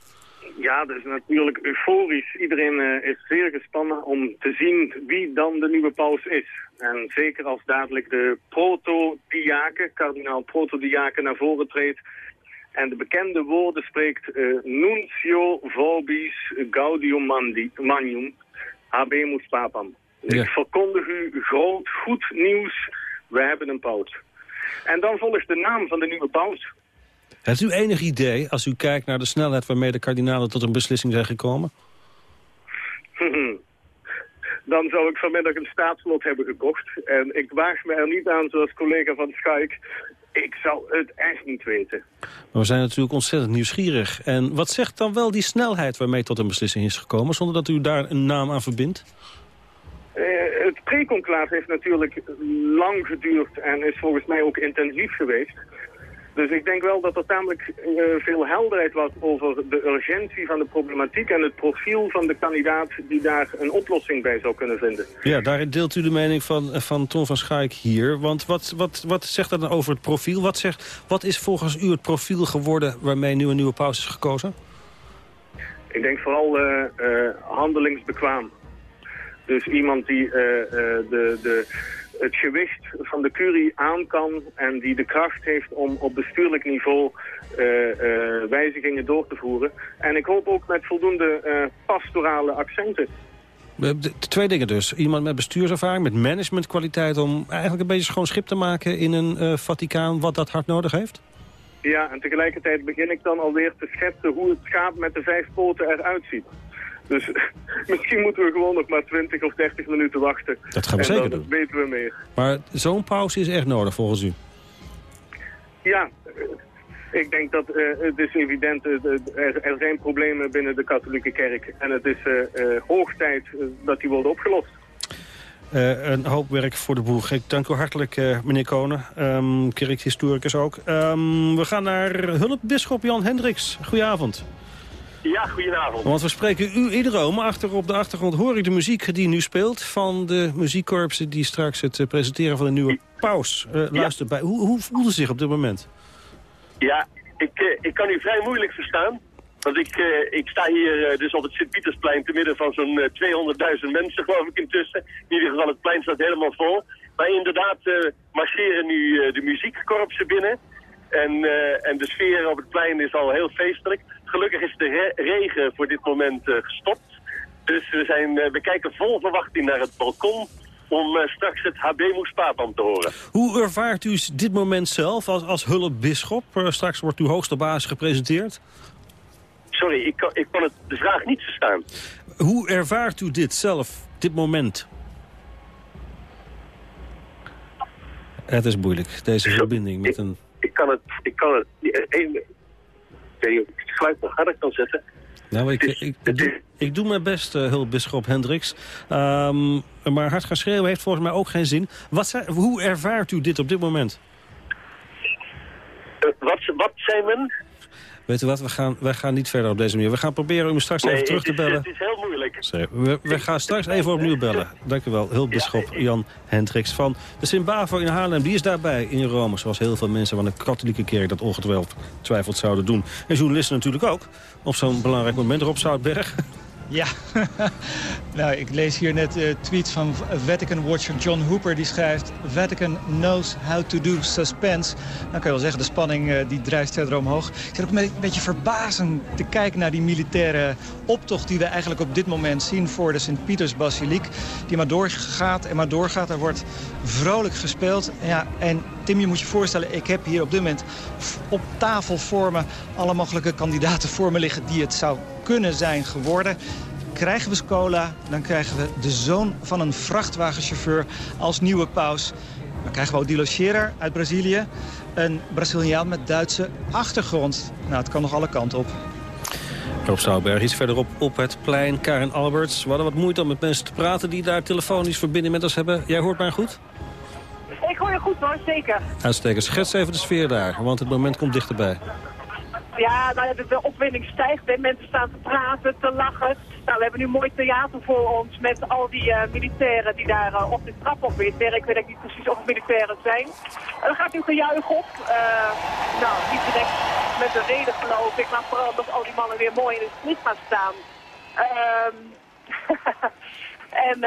Ja, dat is natuurlijk euforisch. Iedereen uh, is zeer gespannen om te zien wie dan de nieuwe paus is. En zeker als dadelijk de proto-diaken, kardinaal proto-diaken, naar voren treedt... en de bekende woorden spreekt uh, Nuncio vobis gaudium manium habemus papam. Ik verkondig u groot, goed nieuws. We hebben een paus. En dan volgt de naam van de nieuwe paus. Heeft u enig idee, als u kijkt naar de snelheid waarmee de kardinalen tot een beslissing zijn gekomen? [LAUGHS] Dan zou ik vanmiddag een staatslot hebben gekocht. En ik waag me er niet aan zoals collega van Schaik. Ik zou het echt niet weten. Maar we zijn natuurlijk ontzettend nieuwsgierig. En wat zegt dan wel die snelheid waarmee tot een beslissing is gekomen... zonder dat u daar een naam aan verbindt? Uh, het preconclave heeft natuurlijk lang geduurd en is volgens mij ook intensief geweest. Dus ik denk wel dat er tamelijk uh, veel helderheid was over de urgentie van de problematiek en het profiel van de kandidaat die daar een oplossing bij zou kunnen vinden. Ja, daar deelt u de mening van, eh, van Ton van Schaik hier. Want wat, wat, wat zegt dat dan over het profiel? Wat, zegt, wat is volgens u het profiel geworden waarmee nu een nieuwe pauze is gekozen? Ik denk vooral uh, handelingsbekwaam. Dus iemand die de... de het gewicht van de curie aan kan en die de kracht heeft om op bestuurlijk niveau uh, uh, wijzigingen door te voeren. En ik hoop ook met voldoende uh, pastorale accenten. Twee dingen dus. Iemand met bestuurservaring, met managementkwaliteit... om eigenlijk een beetje schoon schip te maken in een Vaticaan wat dat hard nodig heeft? Ja, en tegelijkertijd begin ik dan alweer te schetsen hoe het schaap met de vijf poten eruit ziet. Dus [LAUGHS] misschien moeten we gewoon nog maar 20 of 30 minuten wachten. Dat gaan we zeker dan doen. weten we meer. Maar zo'n pauze is echt nodig volgens u? Ja, eh, ik denk dat uh, het is evident, uh, er, er, zijn problemen binnen de katholieke kerk. En het is uh, hoog tijd dat die worden opgelost. een hoop werk voor de boeg. Ik dank u hartelijk, meneer Konen, um, kerkhistoricus ook. Um, we gaan naar hulpbisschop Jan Hendricks. Goedenavond. Ja, goedenavond. Want we spreken u iedereen, maar achter op de achtergrond hoor ik de muziek die nu speelt... van de muziekkorpsen die straks het eh, presenteren van de nieuwe paus. Uh, luister bij. Hoe, hoe voelt u zich op dit moment? Ja, ik, uh, ik kan u vrij moeilijk verstaan. Want ik, uh, ik sta hier dus op het Sint-Pietersplein te midden van zo'n 200.000 mensen, geloof ik intussen. In ieder geval, het plein staat helemaal vol. Maar inderdaad marcheren nu de muziekkorpsen binnen. En, uh, en de sfeer op het plein is al heel feestelijk. Gelukkig is de re regen voor dit moment uh, gestopt. Dus we, zijn, uh, we kijken vol verwachting naar het balkon om straks het Habemus Papam te horen. Hoe ervaart u dit moment zelf als, als hulpbisschop? straks wordt uw hoogste baas gepresenteerd. Sorry, ik kon, ik kon het, de vraag niet verstaan. Hoe ervaart u dit zelf, dit moment? Het is moeilijk, deze verbinding met een... Ik kan het... Ik kan het ik weet niet of ik het geluid nog harder kan zetten. Nou, ik, ik, ik, doe, ik doe mijn best, uh, hulpbisschop Hendricks. Um, maar hard gaan schreeuwen heeft volgens mij ook geen zin. Wat, hoe ervaart u dit op dit moment? Uh, wat, wat zei men? Weet u wat, we gaan, wij gaan niet verder op deze manier. We gaan proberen om straks nee, even terug te bellen. het is heel We, we gaan straks even opnieuw bellen. Dank u wel, hulpbisschop ja, Jan Hendricks van de Sint-Bavo in Haarlem. Die is daarbij in Rome, zoals heel veel mensen van de katholieke kerk dat ongetwijfeld zouden doen. En journalisten natuurlijk ook, op zo'n belangrijk moment. Rob Zoutberg. Ja, [LAUGHS] nou, ik lees hier net uh, tweets van Vatican-watcher John Hooper. Die schrijft, Vatican knows how to do suspense. Dan kan je wel zeggen, de spanning uh, die drijft verder omhoog. Ik zit ook een beetje verbazend te kijken naar die militaire optocht... die we eigenlijk op dit moment zien voor de Sint-Pieters-basiliek. Die maar doorgaat en maar doorgaat. Er wordt vrolijk gespeeld. Ja, en Tim, je moet je voorstellen, ik heb hier op dit moment op tafel voor me... alle mogelijke kandidaten voor me liggen die het zou kunnen zijn geworden. Krijgen we Scola, dan krijgen we de zoon van een vrachtwagenchauffeur als nieuwe paus. Dan krijgen we Odilo Scherer uit Brazilië. Een Braziliaan met Duitse achtergrond. Nou, het kan nog alle kanten op. Rob Stouwberg iets verderop op het plein. Karen Alberts, we hadden wat moeite om met mensen te praten... die daar telefonisch verbinding met ons hebben. Jij hoort mij goed? Ik hoor je goed hoor, zeker. Uitstekend. Schets even de sfeer daar, want het moment komt dichterbij. Ja, nou, de, de opwinding stijgt. Hè. Mensen staan te praten, te lachen. Nou, we hebben nu mooi theater voor ons met al die uh, militairen die daar uh, op de trap op militairen. Ik weet niet precies of het militairen zijn. En er gaat nu gejuich op. Uh, nou, niet direct met de reden geloof ik, maar vooral dat al die mannen weer mooi in het licht gaan staan. Um, [LAUGHS] en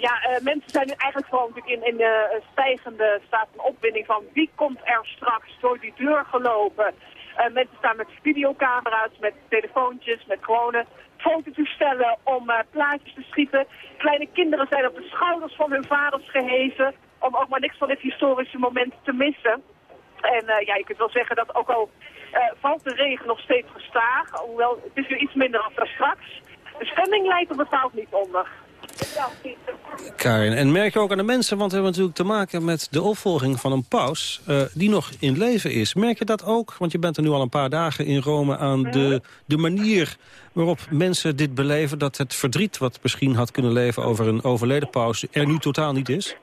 ja, mensen zijn nu eigenlijk gewoon in, in de stijgende staat van opwinding van wie komt er straks door die deur gelopen. Uh, mensen staan met videocamera's, met telefoontjes, met gewone fototoestellen om plaatjes te schieten. Kleine kinderen zijn op de schouders van hun vaders gehezen om ook maar niks van dit historische moment te missen. En ja, je kunt wel zeggen dat ook al valt de regen nog steeds gestaag, hoewel het is weer iets minder dan straks. De stemming lijkt er bepaald niet onder. Karin, en merk je ook aan de mensen, want we hebben natuurlijk te maken met de opvolging van een paus uh, die nog in leven is. Merk je dat ook? Want je bent er nu al een paar dagen in Rome aan de, de manier waarop mensen dit beleven, dat het verdriet wat misschien had kunnen leven over een overleden paus er nu totaal niet is?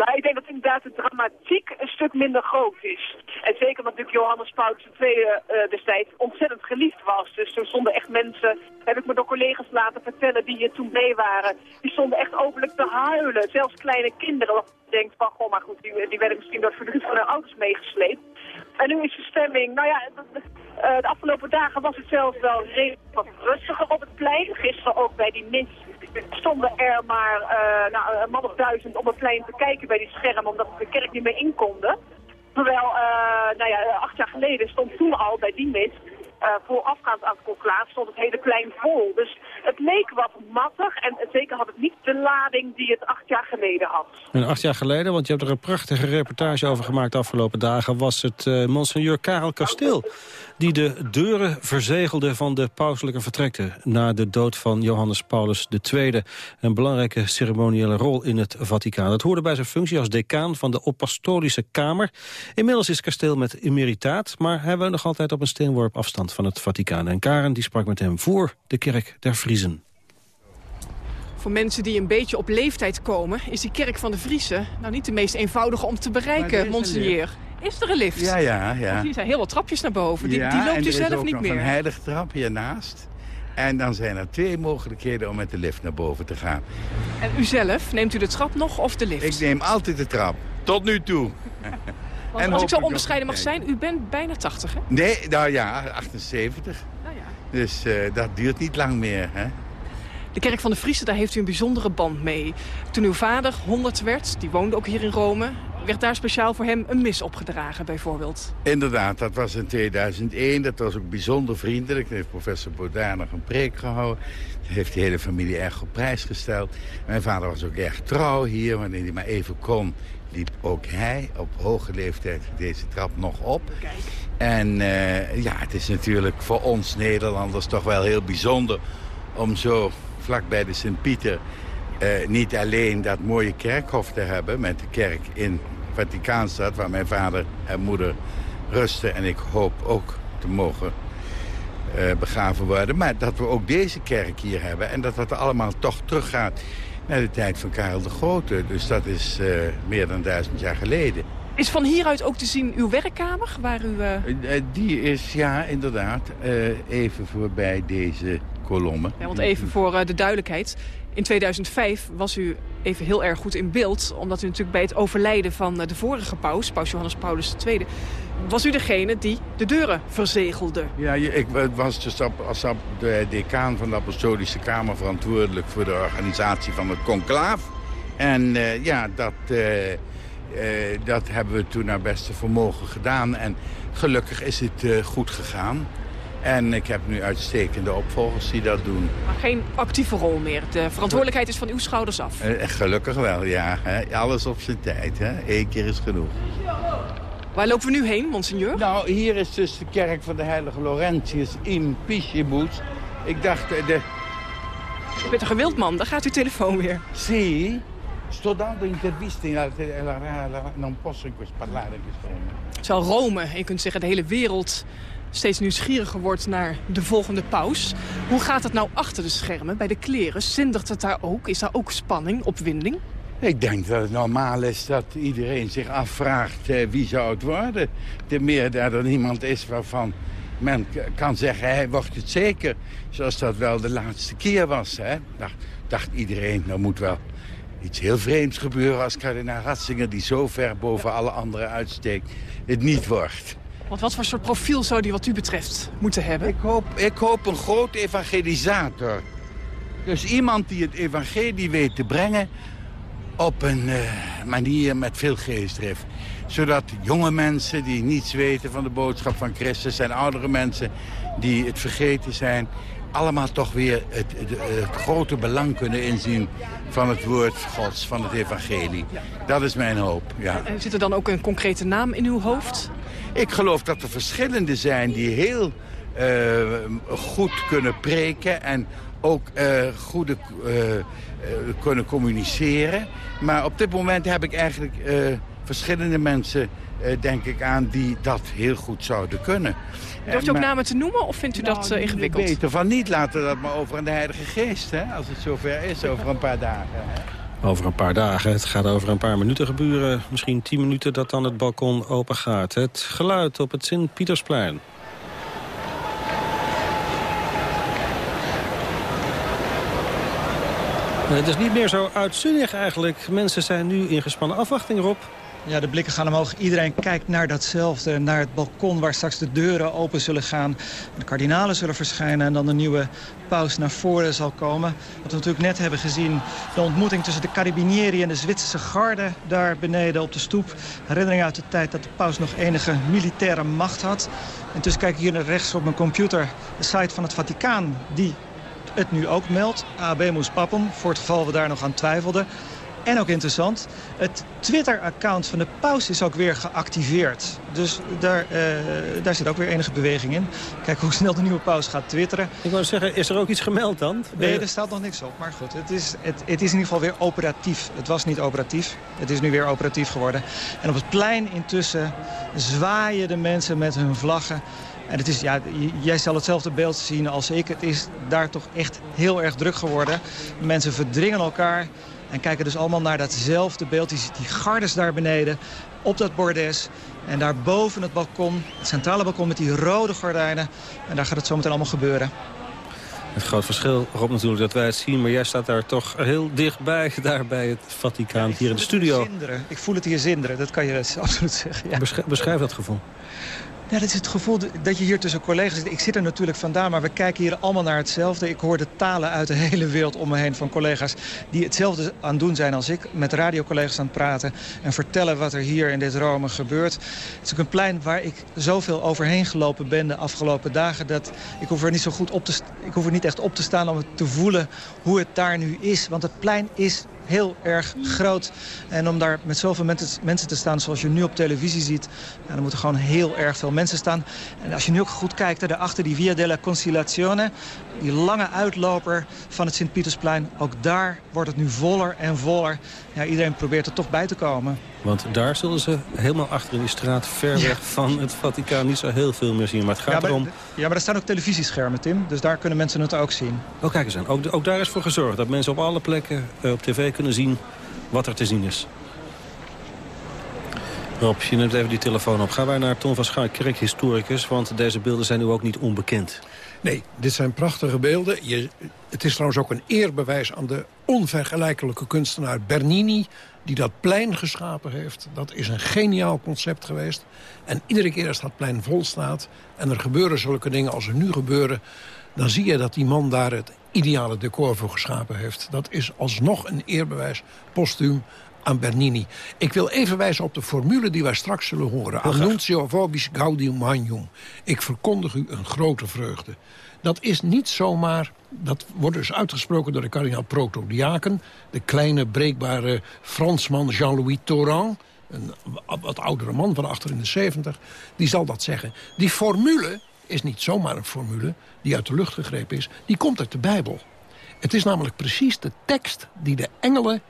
Nou, ik denk dat inderdaad de dramatiek een stuk minder groot is. En zeker omdat natuurlijk Johannes Paulus II uh, destijds ontzettend geliefd was. Dus er stonden echt mensen, heb ik me door collega's laten vertellen die hier toen mee waren. Die stonden echt openlijk te huilen. Zelfs kleine kinderen. Wat je denkt van, goh, maar goed, die, die werden misschien door verdriet van hun ouders meegesleept. En nu is de stemming, nou ja, de, uh, de afgelopen dagen was het zelfs wel redelijk wat rustiger op het plein. Gisteren ook bij die mis stonden er maar uh, nou, een man of duizend op het plein te kijken bij die schermen, omdat de kerk niet meer in konden. Terwijl, nou ja, acht jaar geleden stond toen al bij die mis uh, voorafgaand aan het conclaaf stond het hele plein vol. Dus het leek wat mattig en zeker had het niet de lading die het acht jaar geleden had. En acht jaar geleden, want je hebt er een prachtige reportage over gemaakt de afgelopen dagen... was het uh, monseigneur Karel Kasteel die de deuren verzegelde van de pauselijke vertrekken... na de dood van Johannes Paulus II. Een belangrijke ceremoniële rol in het Vaticaan. Dat hoorde bij zijn functie als decaan van de Apostolische Kamer. Inmiddels is Kasteel met emeritaat, maar hij woont nog altijd op een steenworp afstand van het Vaticaan. En Karen die sprak met hem voor de kerk der Vriezen. Voor mensen die een beetje op leeftijd komen... is die kerk van de Vriezen nou niet de meest eenvoudige om te bereiken, monseigneur. Is er een lift? Ja, ja, ja. Want hier zijn heel wat trapjes naar boven. Die, ja, die loopt u zelf niet meer. er is een heilige trap hiernaast. En dan zijn er twee mogelijkheden om met de lift naar boven te gaan. En u zelf, neemt u de trap nog of de lift? Ik neem altijd de trap. Tot nu toe. [LAUGHS] en als ik zo onbescheiden mag zijn, u bent bijna 80, hè? Nee, nou ja, 78. Nou ja. Dus uh, dat duurt niet lang meer, hè? De kerk van de Friese, daar heeft u een bijzondere band mee. Toen uw vader 100 werd, die woonde ook hier in Rome... werd daar speciaal voor hem een mis opgedragen bijvoorbeeld. Inderdaad, dat was in 2001. Dat was ook bijzonder vriendelijk. Daar heeft professor Baudin nog een preek gehouden. Dat heeft de hele familie erg op prijs gesteld. Mijn vader was ook erg trouw hier. Wanneer hij maar even kon, liep ook hij op hoge leeftijd deze trap nog op. En uh, ja, het is natuurlijk voor ons Nederlanders toch wel heel bijzonder... om zo vlak bij de Sint-Pieter uh, niet alleen dat mooie kerkhof te hebben... met de kerk in Vaticaanstad, waar mijn vader en moeder rusten... en ik hoop ook te mogen uh, begraven worden. Maar dat we ook deze kerk hier hebben en dat dat allemaal toch teruggaat naar de tijd van Karel de Grote. Dus dat is uh, meer dan duizend jaar geleden. Is van hieruit ook te zien uw werkkamer? Waar u, uh... Die is, ja, inderdaad, even voorbij deze kolommen. Ja, want even voor de duidelijkheid. In 2005 was u even heel erg goed in beeld... omdat u natuurlijk bij het overlijden van de vorige paus, paus Johannes Paulus II... was u degene die de deuren verzegelde. Ja, ik was dus als de decaan van de Apostolische Kamer... verantwoordelijk voor de organisatie van het conclaaf. En uh, ja, dat, uh, dat hebben we toen naar beste vermogen gedaan. En gelukkig is het goed gegaan. En ik heb nu uitstekende opvolgers die dat doen. Maar geen actieve rol meer. De verantwoordelijkheid is van uw schouders af. Eh, gelukkig wel, ja. Alles op zijn tijd. Hè. Eén keer is genoeg. Waar lopen we nu heen, monseigneur? Nou, hier is dus de kerk van de heilige Laurentius in Piscibus. Ik dacht... Eh, de... Je bent een gewild man, daar gaat uw telefoon weer. Zie, sto dando interviste, non posso in questo parlare Zal Rome, je kunt zeggen de hele wereld steeds nieuwsgieriger wordt naar de volgende paus. Hoe gaat het nou achter de schermen bij de kleren? Zindert het daar ook? Is daar ook spanning, opwinding? Ik denk dat het normaal is dat iedereen zich afvraagt eh, wie zou het worden. Te meer dat er niemand is waarvan men kan zeggen, hij wordt het zeker. Zoals dat wel de laatste keer was. Hè? Dacht, dacht iedereen, er moet wel iets heel vreemds gebeuren als kardinaal Ratzinger... die zo ver boven alle anderen uitsteekt, het niet wordt. Want wat voor soort profiel zou die wat u betreft moeten hebben? Ik hoop, ik hoop een groot evangelisator. Dus iemand die het evangelie weet te brengen op een uh, manier met veel geestdrift. Zodat jonge mensen die niets weten van de boodschap van Christus... en oudere mensen die het vergeten zijn... allemaal toch weer het, het, het grote belang kunnen inzien van het woord Gods, van het evangelie. Dat is mijn hoop, ja. En zit er dan ook een concrete naam in uw hoofd? Ik geloof dat er verschillende zijn die heel uh, goed kunnen preken... en ook uh, goede uh, kunnen communiceren. Maar op dit moment heb ik eigenlijk verschillende mensen, denk ik aan... die dat heel goed zouden kunnen. Durft u ook namen te noemen of vindt u nou, dat ingewikkeld? Beter van niet. Laten we dat maar over aan de Heilige Geest, hè, als het zover is, over een paar dagen. Hè. Over een paar dagen. Het gaat over een paar minuten gebeuren. Misschien tien minuten dat dan het balkon open gaat. Het geluid op het Sint-Pietersplein. Het is niet meer zo uitzinnig eigenlijk. Mensen zijn nu in gespannen afwachting, Rob. Ja, de blikken gaan omhoog. Iedereen kijkt naar datzelfde, naar het balkon waar straks de deuren open zullen gaan. De kardinalen zullen verschijnen en dan de nieuwe paus naar voren zal komen. Wat we natuurlijk net hebben gezien, de ontmoeting tussen de Carabinieri en de Zwitserse garde daar beneden op de stoep. Herinnering uit de tijd dat de paus nog enige militaire macht had. Intussen kijk ik hier naar rechts op mijn computer de site van het Vaticaan die het nu ook meldt. AB moest pappen, voor het geval we daar nog aan twijfelden. En ook interessant, het Twitter-account van de paus is ook weer geactiveerd. Dus daar, uh, daar zit ook weer enige beweging in. Kijk hoe snel de nieuwe paus gaat twitteren. Ik wou zeggen, is er ook iets gemeld dan? Nee, er staat nog niks op. Maar goed, het is, het, het is in ieder geval weer operatief. Het was niet operatief. Het is nu weer operatief geworden. En op het plein intussen zwaaien de mensen met hun vlaggen. En het is, ja, jij zal hetzelfde beeld zien als ik. Het is daar toch echt heel erg druk geworden. Mensen verdringen elkaar. En kijken dus allemaal naar datzelfde beeld. Je ziet die gardes daar beneden op dat bordes. En daar boven het balkon, het centrale balkon met die rode gordijnen. En daar gaat het zometeen allemaal gebeuren. Het groot verschil, Rob, natuurlijk dat wij het zien. Maar jij staat daar toch heel dichtbij, [LAUGHS] daar bij het Vaticaan, hier in de studio. Ik voel het hier zinderen, dat kan je [LAUGHS] absoluut zeggen. Ja. Beschrijf, beschrijf dat gevoel. Ja, dat is het gevoel dat je hier tussen collega's zit. Ik zit er natuurlijk vandaan, maar we kijken hier allemaal naar hetzelfde. Ik hoor de talen uit de hele wereld om me heen van collega's... die hetzelfde aan doen zijn als ik. Met radiocollega's aan het praten en vertellen wat er hier in dit Rome gebeurt. Het is ook een plein waar ik zoveel overheen gelopen ben de afgelopen dagen... dat ik hoef er niet, zo goed op te, ik hoef er niet echt op te staan om te voelen hoe het daar nu is. Want het plein is heel erg groot. En om daar met zoveel mensen te staan zoals je nu op televisie ziet... Ja, dan moeten gewoon heel erg veel mensen staan. En als je nu ook goed kijkt, daarachter die Via della Conciliazione... die lange uitloper van het Sint-Pietersplein... ook daar wordt het nu voller en voller. Ja, iedereen probeert er toch bij te komen. Want daar zullen ze helemaal achter in die straat, ver weg van het Vaticaan... niet zo heel veel meer zien. Maar het gaat ja, maar, erom... Ja, maar er staan ook televisieschermen, Tim. Dus daar kunnen mensen het ook zien. Oh, kijk eens aan. Ook, ook daar is voor gezorgd dat mensen op alle plekken uh, op tv kunnen zien wat er te zien is. Rob, je neemt even die telefoon op. Gaan wij naar Tom van Schaik, kerkhistoricus, want deze beelden zijn nu ook niet onbekend. Nee, dit zijn prachtige beelden. Je, het is trouwens ook een eerbewijs aan de onvergelijkelijke kunstenaar Bernini... die dat plein geschapen heeft. Dat is een geniaal concept geweest. En iedere keer als dat plein vol staat... en er gebeuren zulke dingen als er nu gebeuren... dan zie je dat die man daar het ideale decor voor geschapen heeft. Dat is alsnog een eerbewijs, postuum aan Bernini. Ik wil even wijzen op de formule die wij straks zullen horen. Annuncio vobis gaudium magnum. Ik verkondig u een grote vreugde. Dat is niet zomaar... Dat wordt dus uitgesproken door de kardinaal Protodiaken. De kleine, breekbare Fransman Jean-Louis Thoran. Een wat oudere man van achter in de 70. Die zal dat zeggen. Die formule is niet zomaar een formule die uit de lucht gegrepen is. Die komt uit de Bijbel. Het is namelijk precies de tekst die de engelen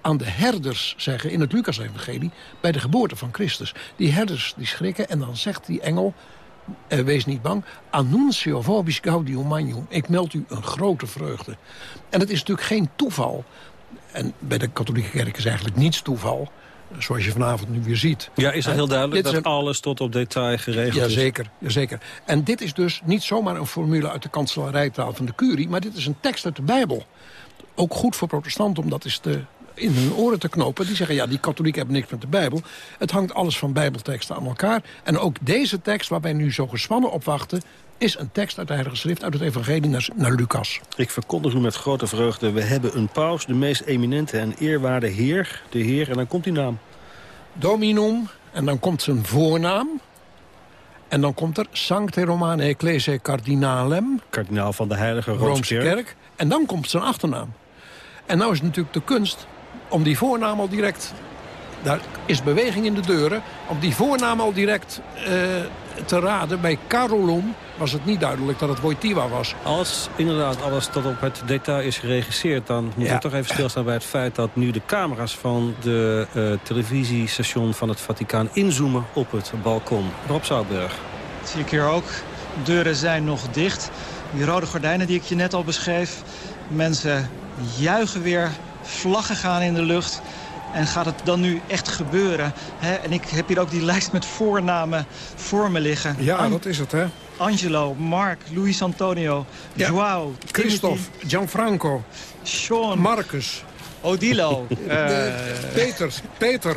aan de herders zeggen in het Lucas-evangelie... bij de geboorte van Christus. Die herders die schrikken en dan zegt die engel... Eh, wees niet bang. Annuncio vobis gaudium magnum. Ik meld u een grote vreugde. En het is natuurlijk geen toeval. En bij de katholieke kerk is eigenlijk niets toeval zoals je vanavond nu weer ziet. Ja, is dat heel duidelijk dat alles tot op detail geregeld ja, is? Zeker, ja, zeker. En dit is dus niet zomaar een formule uit de kanselarijtaal van de curie... maar dit is een tekst uit de Bijbel. Ook goed voor protestanten om dat eens te, in hun oren te knopen. Die zeggen, ja, die katholieken hebben niks met de Bijbel. Het hangt alles van bijbelteksten aan elkaar. En ook deze tekst, waar wij nu zo gespannen op wachten is een tekst uit de Heilige Schrift, uit het Evangelie naar, naar Lucas. Ik verkondig u met grote vreugde, we hebben een paus, de meest eminente en eerwaarde Heer, de Heer, en dan komt die naam. Dominum, en dan komt zijn voornaam. En dan komt er Sancte Romane Ecclesiae Cardinalem. Kardinaal van de Heilige Roomskerk. Kerk. En dan komt zijn achternaam. En nou is het natuurlijk de kunst om die voornaam al direct... Daar is beweging in de deuren. Om die voornaam al direct uh, te raden. Bij Carolum was het niet duidelijk dat het Wojtyła was. Als inderdaad alles tot op het detail is geregisseerd... dan moeten ja. we toch even stilstaan bij het feit dat nu de camera's van de uh, televisiestation van het Vaticaan inzoomen op het balkon. Rob Zoutberg. Dat zie ik hier ook. Deuren zijn nog dicht. Die rode gordijnen die ik je net al beschreef. Mensen juichen weer, vlaggen gaan in de lucht. En gaat het dan nu echt gebeuren? Hè? En ik heb hier ook die [LAUGHS] lijst met voornamen voor me liggen. Ja, An dat is het, hè? Angelo, Mark, Luis Antonio, ja. Joao, Christophe, Gianfranco, Sean, Marcus, Odilo, [LAUGHS] uh... Peter, Peter,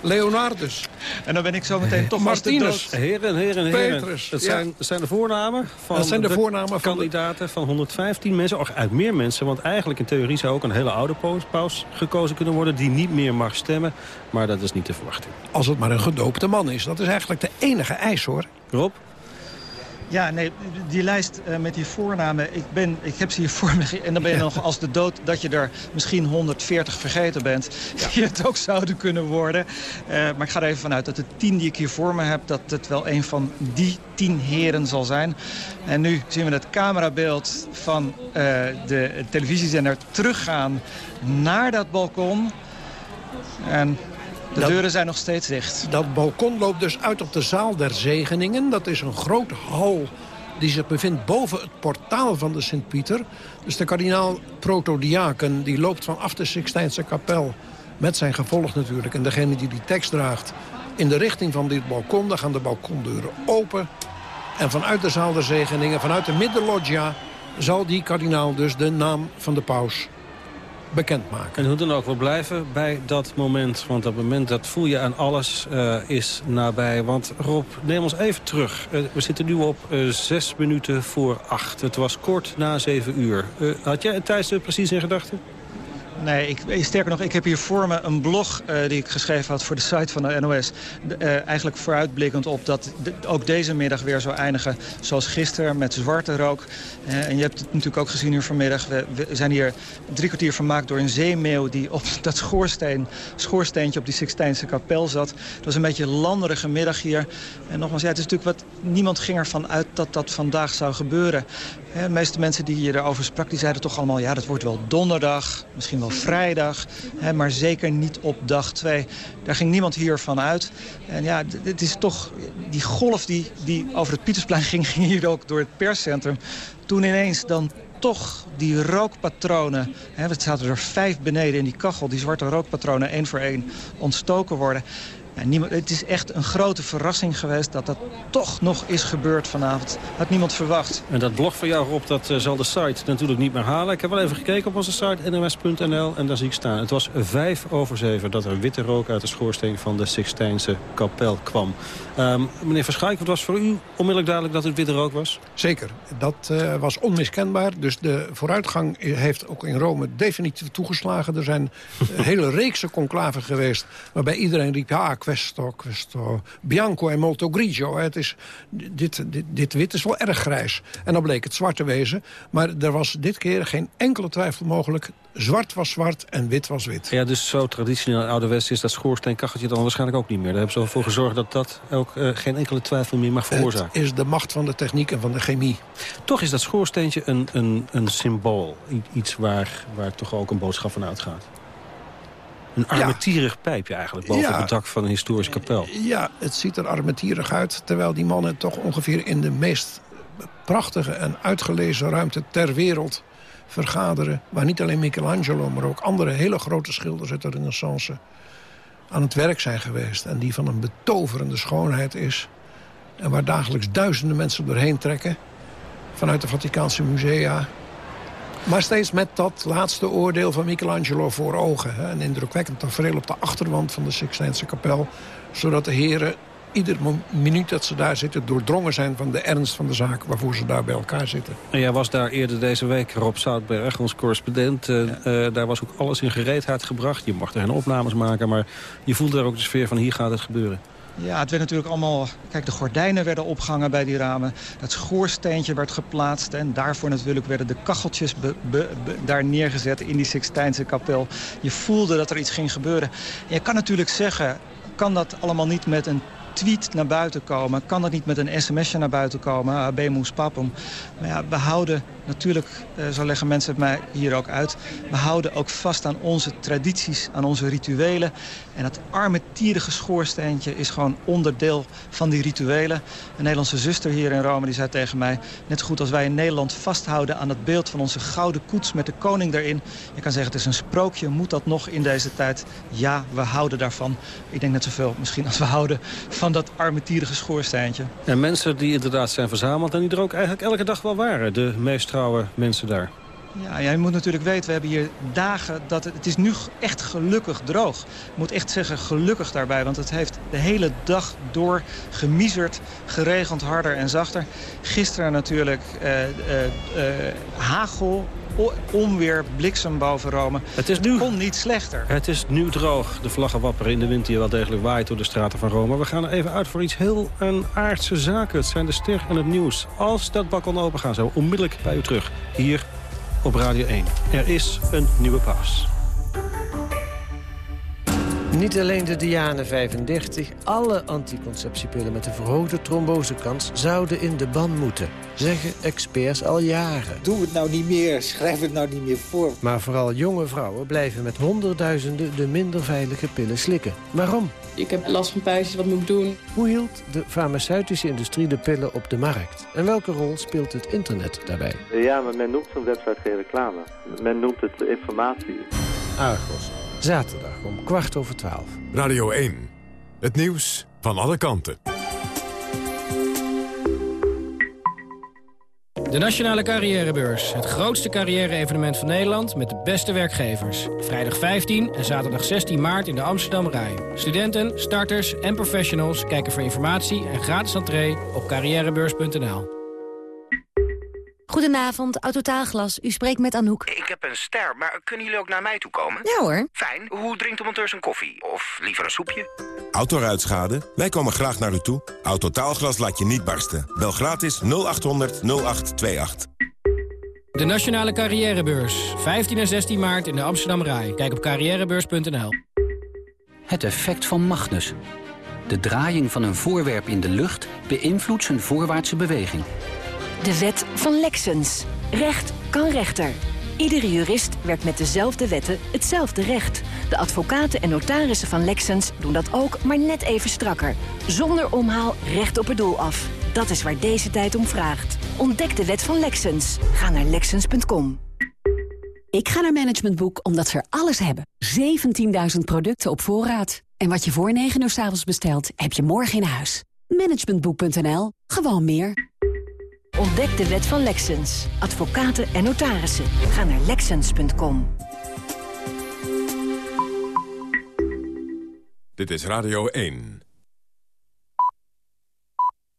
Leonardus. En dan ben ik zo meteen toch Martinus. Heren, heren, heren. Petrus. Het zijn, ja. zijn de voornamen van dat zijn de, voornamen van kandidaten van 115 mensen. Of uit meer mensen, want eigenlijk in theorie zou ook een hele oude paus gekozen kunnen worden... die niet meer mag stemmen, maar dat is niet te verwachten. Als het maar een gedoopte man is. Dat is eigenlijk de enige eis, hoor. Rob? Ja, nee, die lijst uh, met die voornamen, ik, ben, ik heb ze hier voor me. En dan ben je ja. nog als de dood dat je er misschien 140 vergeten bent. Ja. [LAUGHS] Die het ook zouden kunnen worden. Uh, maar ik ga er even vanuit dat de tien die ik hier voor me heb... dat het wel een van die tien heren zal zijn. En nu zien we het camerabeeld van uh, de televisiezender teruggaan naar dat balkon. En de dat, deuren zijn nog steeds dicht. Dat balkon loopt dus uit op de zaal der zegeningen. Dat is een grote hal die zich bevindt boven het portaal van de Sint-Pieter. Dus de kardinaal protodiaken die loopt vanaf de Sixtijnse kapel... met zijn gevolg natuurlijk. En degene die die tekst draagt in de richting van dit balkon... dan gaan de balkondeuren open. En vanuit de zaal der zegeningen, vanuit de middenloggia... zal die kardinaal dus de naam van de paus bekendmaken. En hoe dan ook, we blijven bij dat moment. Want dat moment, dat voel je aan alles, uh, is nabij. Want Rob, neem ons even terug. Uh, we zitten nu op uh, zes minuten voor acht. Het was kort na zeven uur. had jij Thijs precies in gedachten? Nee, ik, sterker nog, ik heb hier voor me een blog uh, die ik geschreven had voor de site van de NOS. Uh, eigenlijk vooruitblikkend op dat de, ook deze middag weer zou eindigen zoals gisteren met zwarte rook. En je hebt het natuurlijk ook gezien hier vanmiddag. We, zijn hier drie kwartier vermaakt door een zeemeeuw die op [LAUGHS] dat schoorsteen, schoorsteentje op die Sixtijnse kapel zat. Het was een beetje landerige middag hier. En nogmaals, ja, het is natuurlijk wat, niemand ging ervan uit dat dat vandaag zou gebeuren. De meeste mensen die hier erover sprak, die zeiden toch allemaal... ja, dat wordt wel donderdag, misschien wel vrijdag, maar zeker niet op dag twee. Daar ging niemand hier van uit. En ja, het is toch... die golf die, die over het Pietersplein ging, [LAUGHS] ging hier ook door het perscentrum. Toen ineens dan toch die rookpatronen... Hè, zaten er vijf beneden in die kachel... die zwarte rookpatronen één voor één ontstoken worden... Niemand, het is echt een grote verrassing geweest dat dat toch nog is gebeurd vanavond. Had niemand verwacht. En dat blog van jou, Rob, dat uh, zal de site natuurlijk niet meer halen. Ik heb wel even gekeken op onze site nms.nl en daar zie ik staan. Het was vijf over zeven dat er witte rook uit de schoorsteen van de Sixtijnse kapel kwam. Um, meneer Verschaik, wat was voor u onmiddellijk duidelijk dat het witte rook was? Zeker. Dat uh, was onmiskenbaar. Dus de vooruitgang heeft ook in Rome definitief toegeslagen. Er zijn [LAUGHS] een hele reekse conclaven geweest waarbij iedereen riep... ja, questo, questo bianco en molto grigio. Het is, dit, dit, dit wit is wel erg grijs. En dan bleek het zwart te wezen. Maar er was dit keer geen enkele twijfel mogelijk. Zwart was zwart en wit was wit. Ja, dus zo traditioneel ouderwets is dat schoorsteenkacheltje dan waarschijnlijk ook niet meer. Daar hebben ze ervoor gezorgd dat dat ook uh, geen enkele twijfel meer mag veroorzaken. Het is de macht van de techniek en van de chemie. Toch is dat schoorsteentje een, een, een symbool. Iets waar, waar toch ook een boodschap van uitgaat. Een armetierig pijpje eigenlijk, boven ja. het dak van een historische kapel. Ja, het ziet er armetierig uit, terwijl die mannen toch ongeveer in de meest prachtige en uitgelezen ruimte ter wereld vergaderen. Waar niet alleen Michelangelo, maar ook andere hele grote schilders uit de renaissance aan het werk zijn geweest. En die van een betoverende schoonheid is. En waar dagelijks duizenden mensen doorheen trekken. Vanuit de Vaticaanse musea. Maar steeds met dat laatste oordeel van Michelangelo voor ogen. Een indrukwekkend tafereel op de achterwand van de Sixtijnse kapel. Zodat de heren ieder minuut dat ze daar zitten doordrongen zijn van de ernst van de zaak waarvoor ze daar bij elkaar zitten. En jij was daar eerder deze week, Rob Zoutberg, ons correspondent. Uh, uh, daar was ook alles in gereedheid gebracht. Je mocht er geen opnames maken, maar je voelde er ook de sfeer van hier gaat het gebeuren. Ja, het werd natuurlijk allemaal... Kijk, de gordijnen werden opgehangen bij die ramen. Het schoorsteentje werd geplaatst. En daarvoor natuurlijk werden de kacheltjes be, be, be, daar neergezet in die Sixtijnse kapel. Je voelde dat er iets ging gebeuren. En je kan natuurlijk zeggen, kan dat allemaal niet met een tweet naar buiten komen? Kan dat niet met een sms'je naar buiten komen? Abemus papum. Maar ja, we houden natuurlijk, uh, zo leggen mensen het mij hier ook uit... we houden ook vast aan onze tradities, aan onze rituelen. En dat armetierige schoorsteentje is gewoon onderdeel van die rituelen. Een Nederlandse zuster hier in Rome die zei tegen mij... net goed als wij in Nederland vasthouden aan het beeld van onze gouden koets met de koning erin. Je kan zeggen het is een sprookje, moet dat nog in deze tijd? Ja, we houden daarvan. Ik denk net zoveel misschien als we houden van dat armetierige schoorsteentje. En mensen die inderdaad zijn verzameld en die er ook eigenlijk elke dag wel waren. De meest trouwe mensen daar. Ja, je moet natuurlijk weten, we hebben hier dagen dat het, het is nu echt gelukkig droog. Ik moet echt zeggen gelukkig daarbij, want het heeft de hele dag door gemiezerd, geregend harder en zachter. Gisteren natuurlijk uh, uh, uh, hagel, onweer, bliksem boven Rome. Het, is nu, kon niet slechter. Het is nu droog. De vlaggen wapperen in de wind die wel degelijk waait door de straten van Rome. We gaan er even uit voor iets heel een aardse zaken. Het zijn de ster en het nieuws. Als dat balkon open gaat, zo onmiddellijk bij u terug. Hier op Radio 1. Er is een nieuwe paus. Niet alleen de Diane 35, alle anticonceptiepillen met een verhoogde trombose-kans zouden in de ban moeten, zeggen experts al jaren. Doe het nou niet meer, schrijf het nou niet meer voor. Maar vooral jonge vrouwen blijven met honderdduizenden de minder veilige pillen slikken. Waarom? Ik heb last van puistjes, wat moet ik doen? Hoe hield de farmaceutische industrie de pillen op de markt? En welke rol speelt het internet daarbij? Ja, maar men noemt zo'n website geen reclame. Men noemt het informatie. Argos. Zaterdag om kwart over twaalf. Radio 1. Het nieuws van alle kanten. De Nationale Carrièrebeurs. Het grootste carrière-evenement van Nederland met de beste werkgevers. Vrijdag 15 en zaterdag 16 maart in de Amsterdam Rai. Studenten, starters en professionals kijken voor informatie en gratis entree op carrièrebeurs.nl. Goedenavond, Autotaalglas. U spreekt met Anouk. Ik heb een ster, maar kunnen jullie ook naar mij toe komen? Ja hoor. Fijn. Hoe drinkt de monteur zijn koffie? Of liever een soepje? Autoruitschade? Wij komen graag naar u toe. Autotaalglas laat je niet barsten. Bel gratis 0800 0828. De Nationale Carrièrebeurs. 15 en 16 maart in de Amsterdam Rai. Kijk op carrièrebeurs.nl. Het effect van Magnus. De draaiing van een voorwerp in de lucht beïnvloedt zijn voorwaartse beweging. De wet van Lexens. Recht kan rechter. Iedere jurist werkt met dezelfde wetten hetzelfde recht. De advocaten en notarissen van Lexens doen dat ook, maar net even strakker. Zonder omhaal recht op het doel af. Dat is waar deze tijd om vraagt. Ontdek de wet van Lexens. Ga naar Lexens.com. Ik ga naar Management Boek omdat ze er alles hebben. 17.000 producten op voorraad. En wat je voor 9 uur s avonds bestelt, heb je morgen in huis. Managementboek.nl. Gewoon meer. Ontdek de wet van Lexens. Advocaten en notarissen. Ga naar Lexens.com. Dit is Radio 1.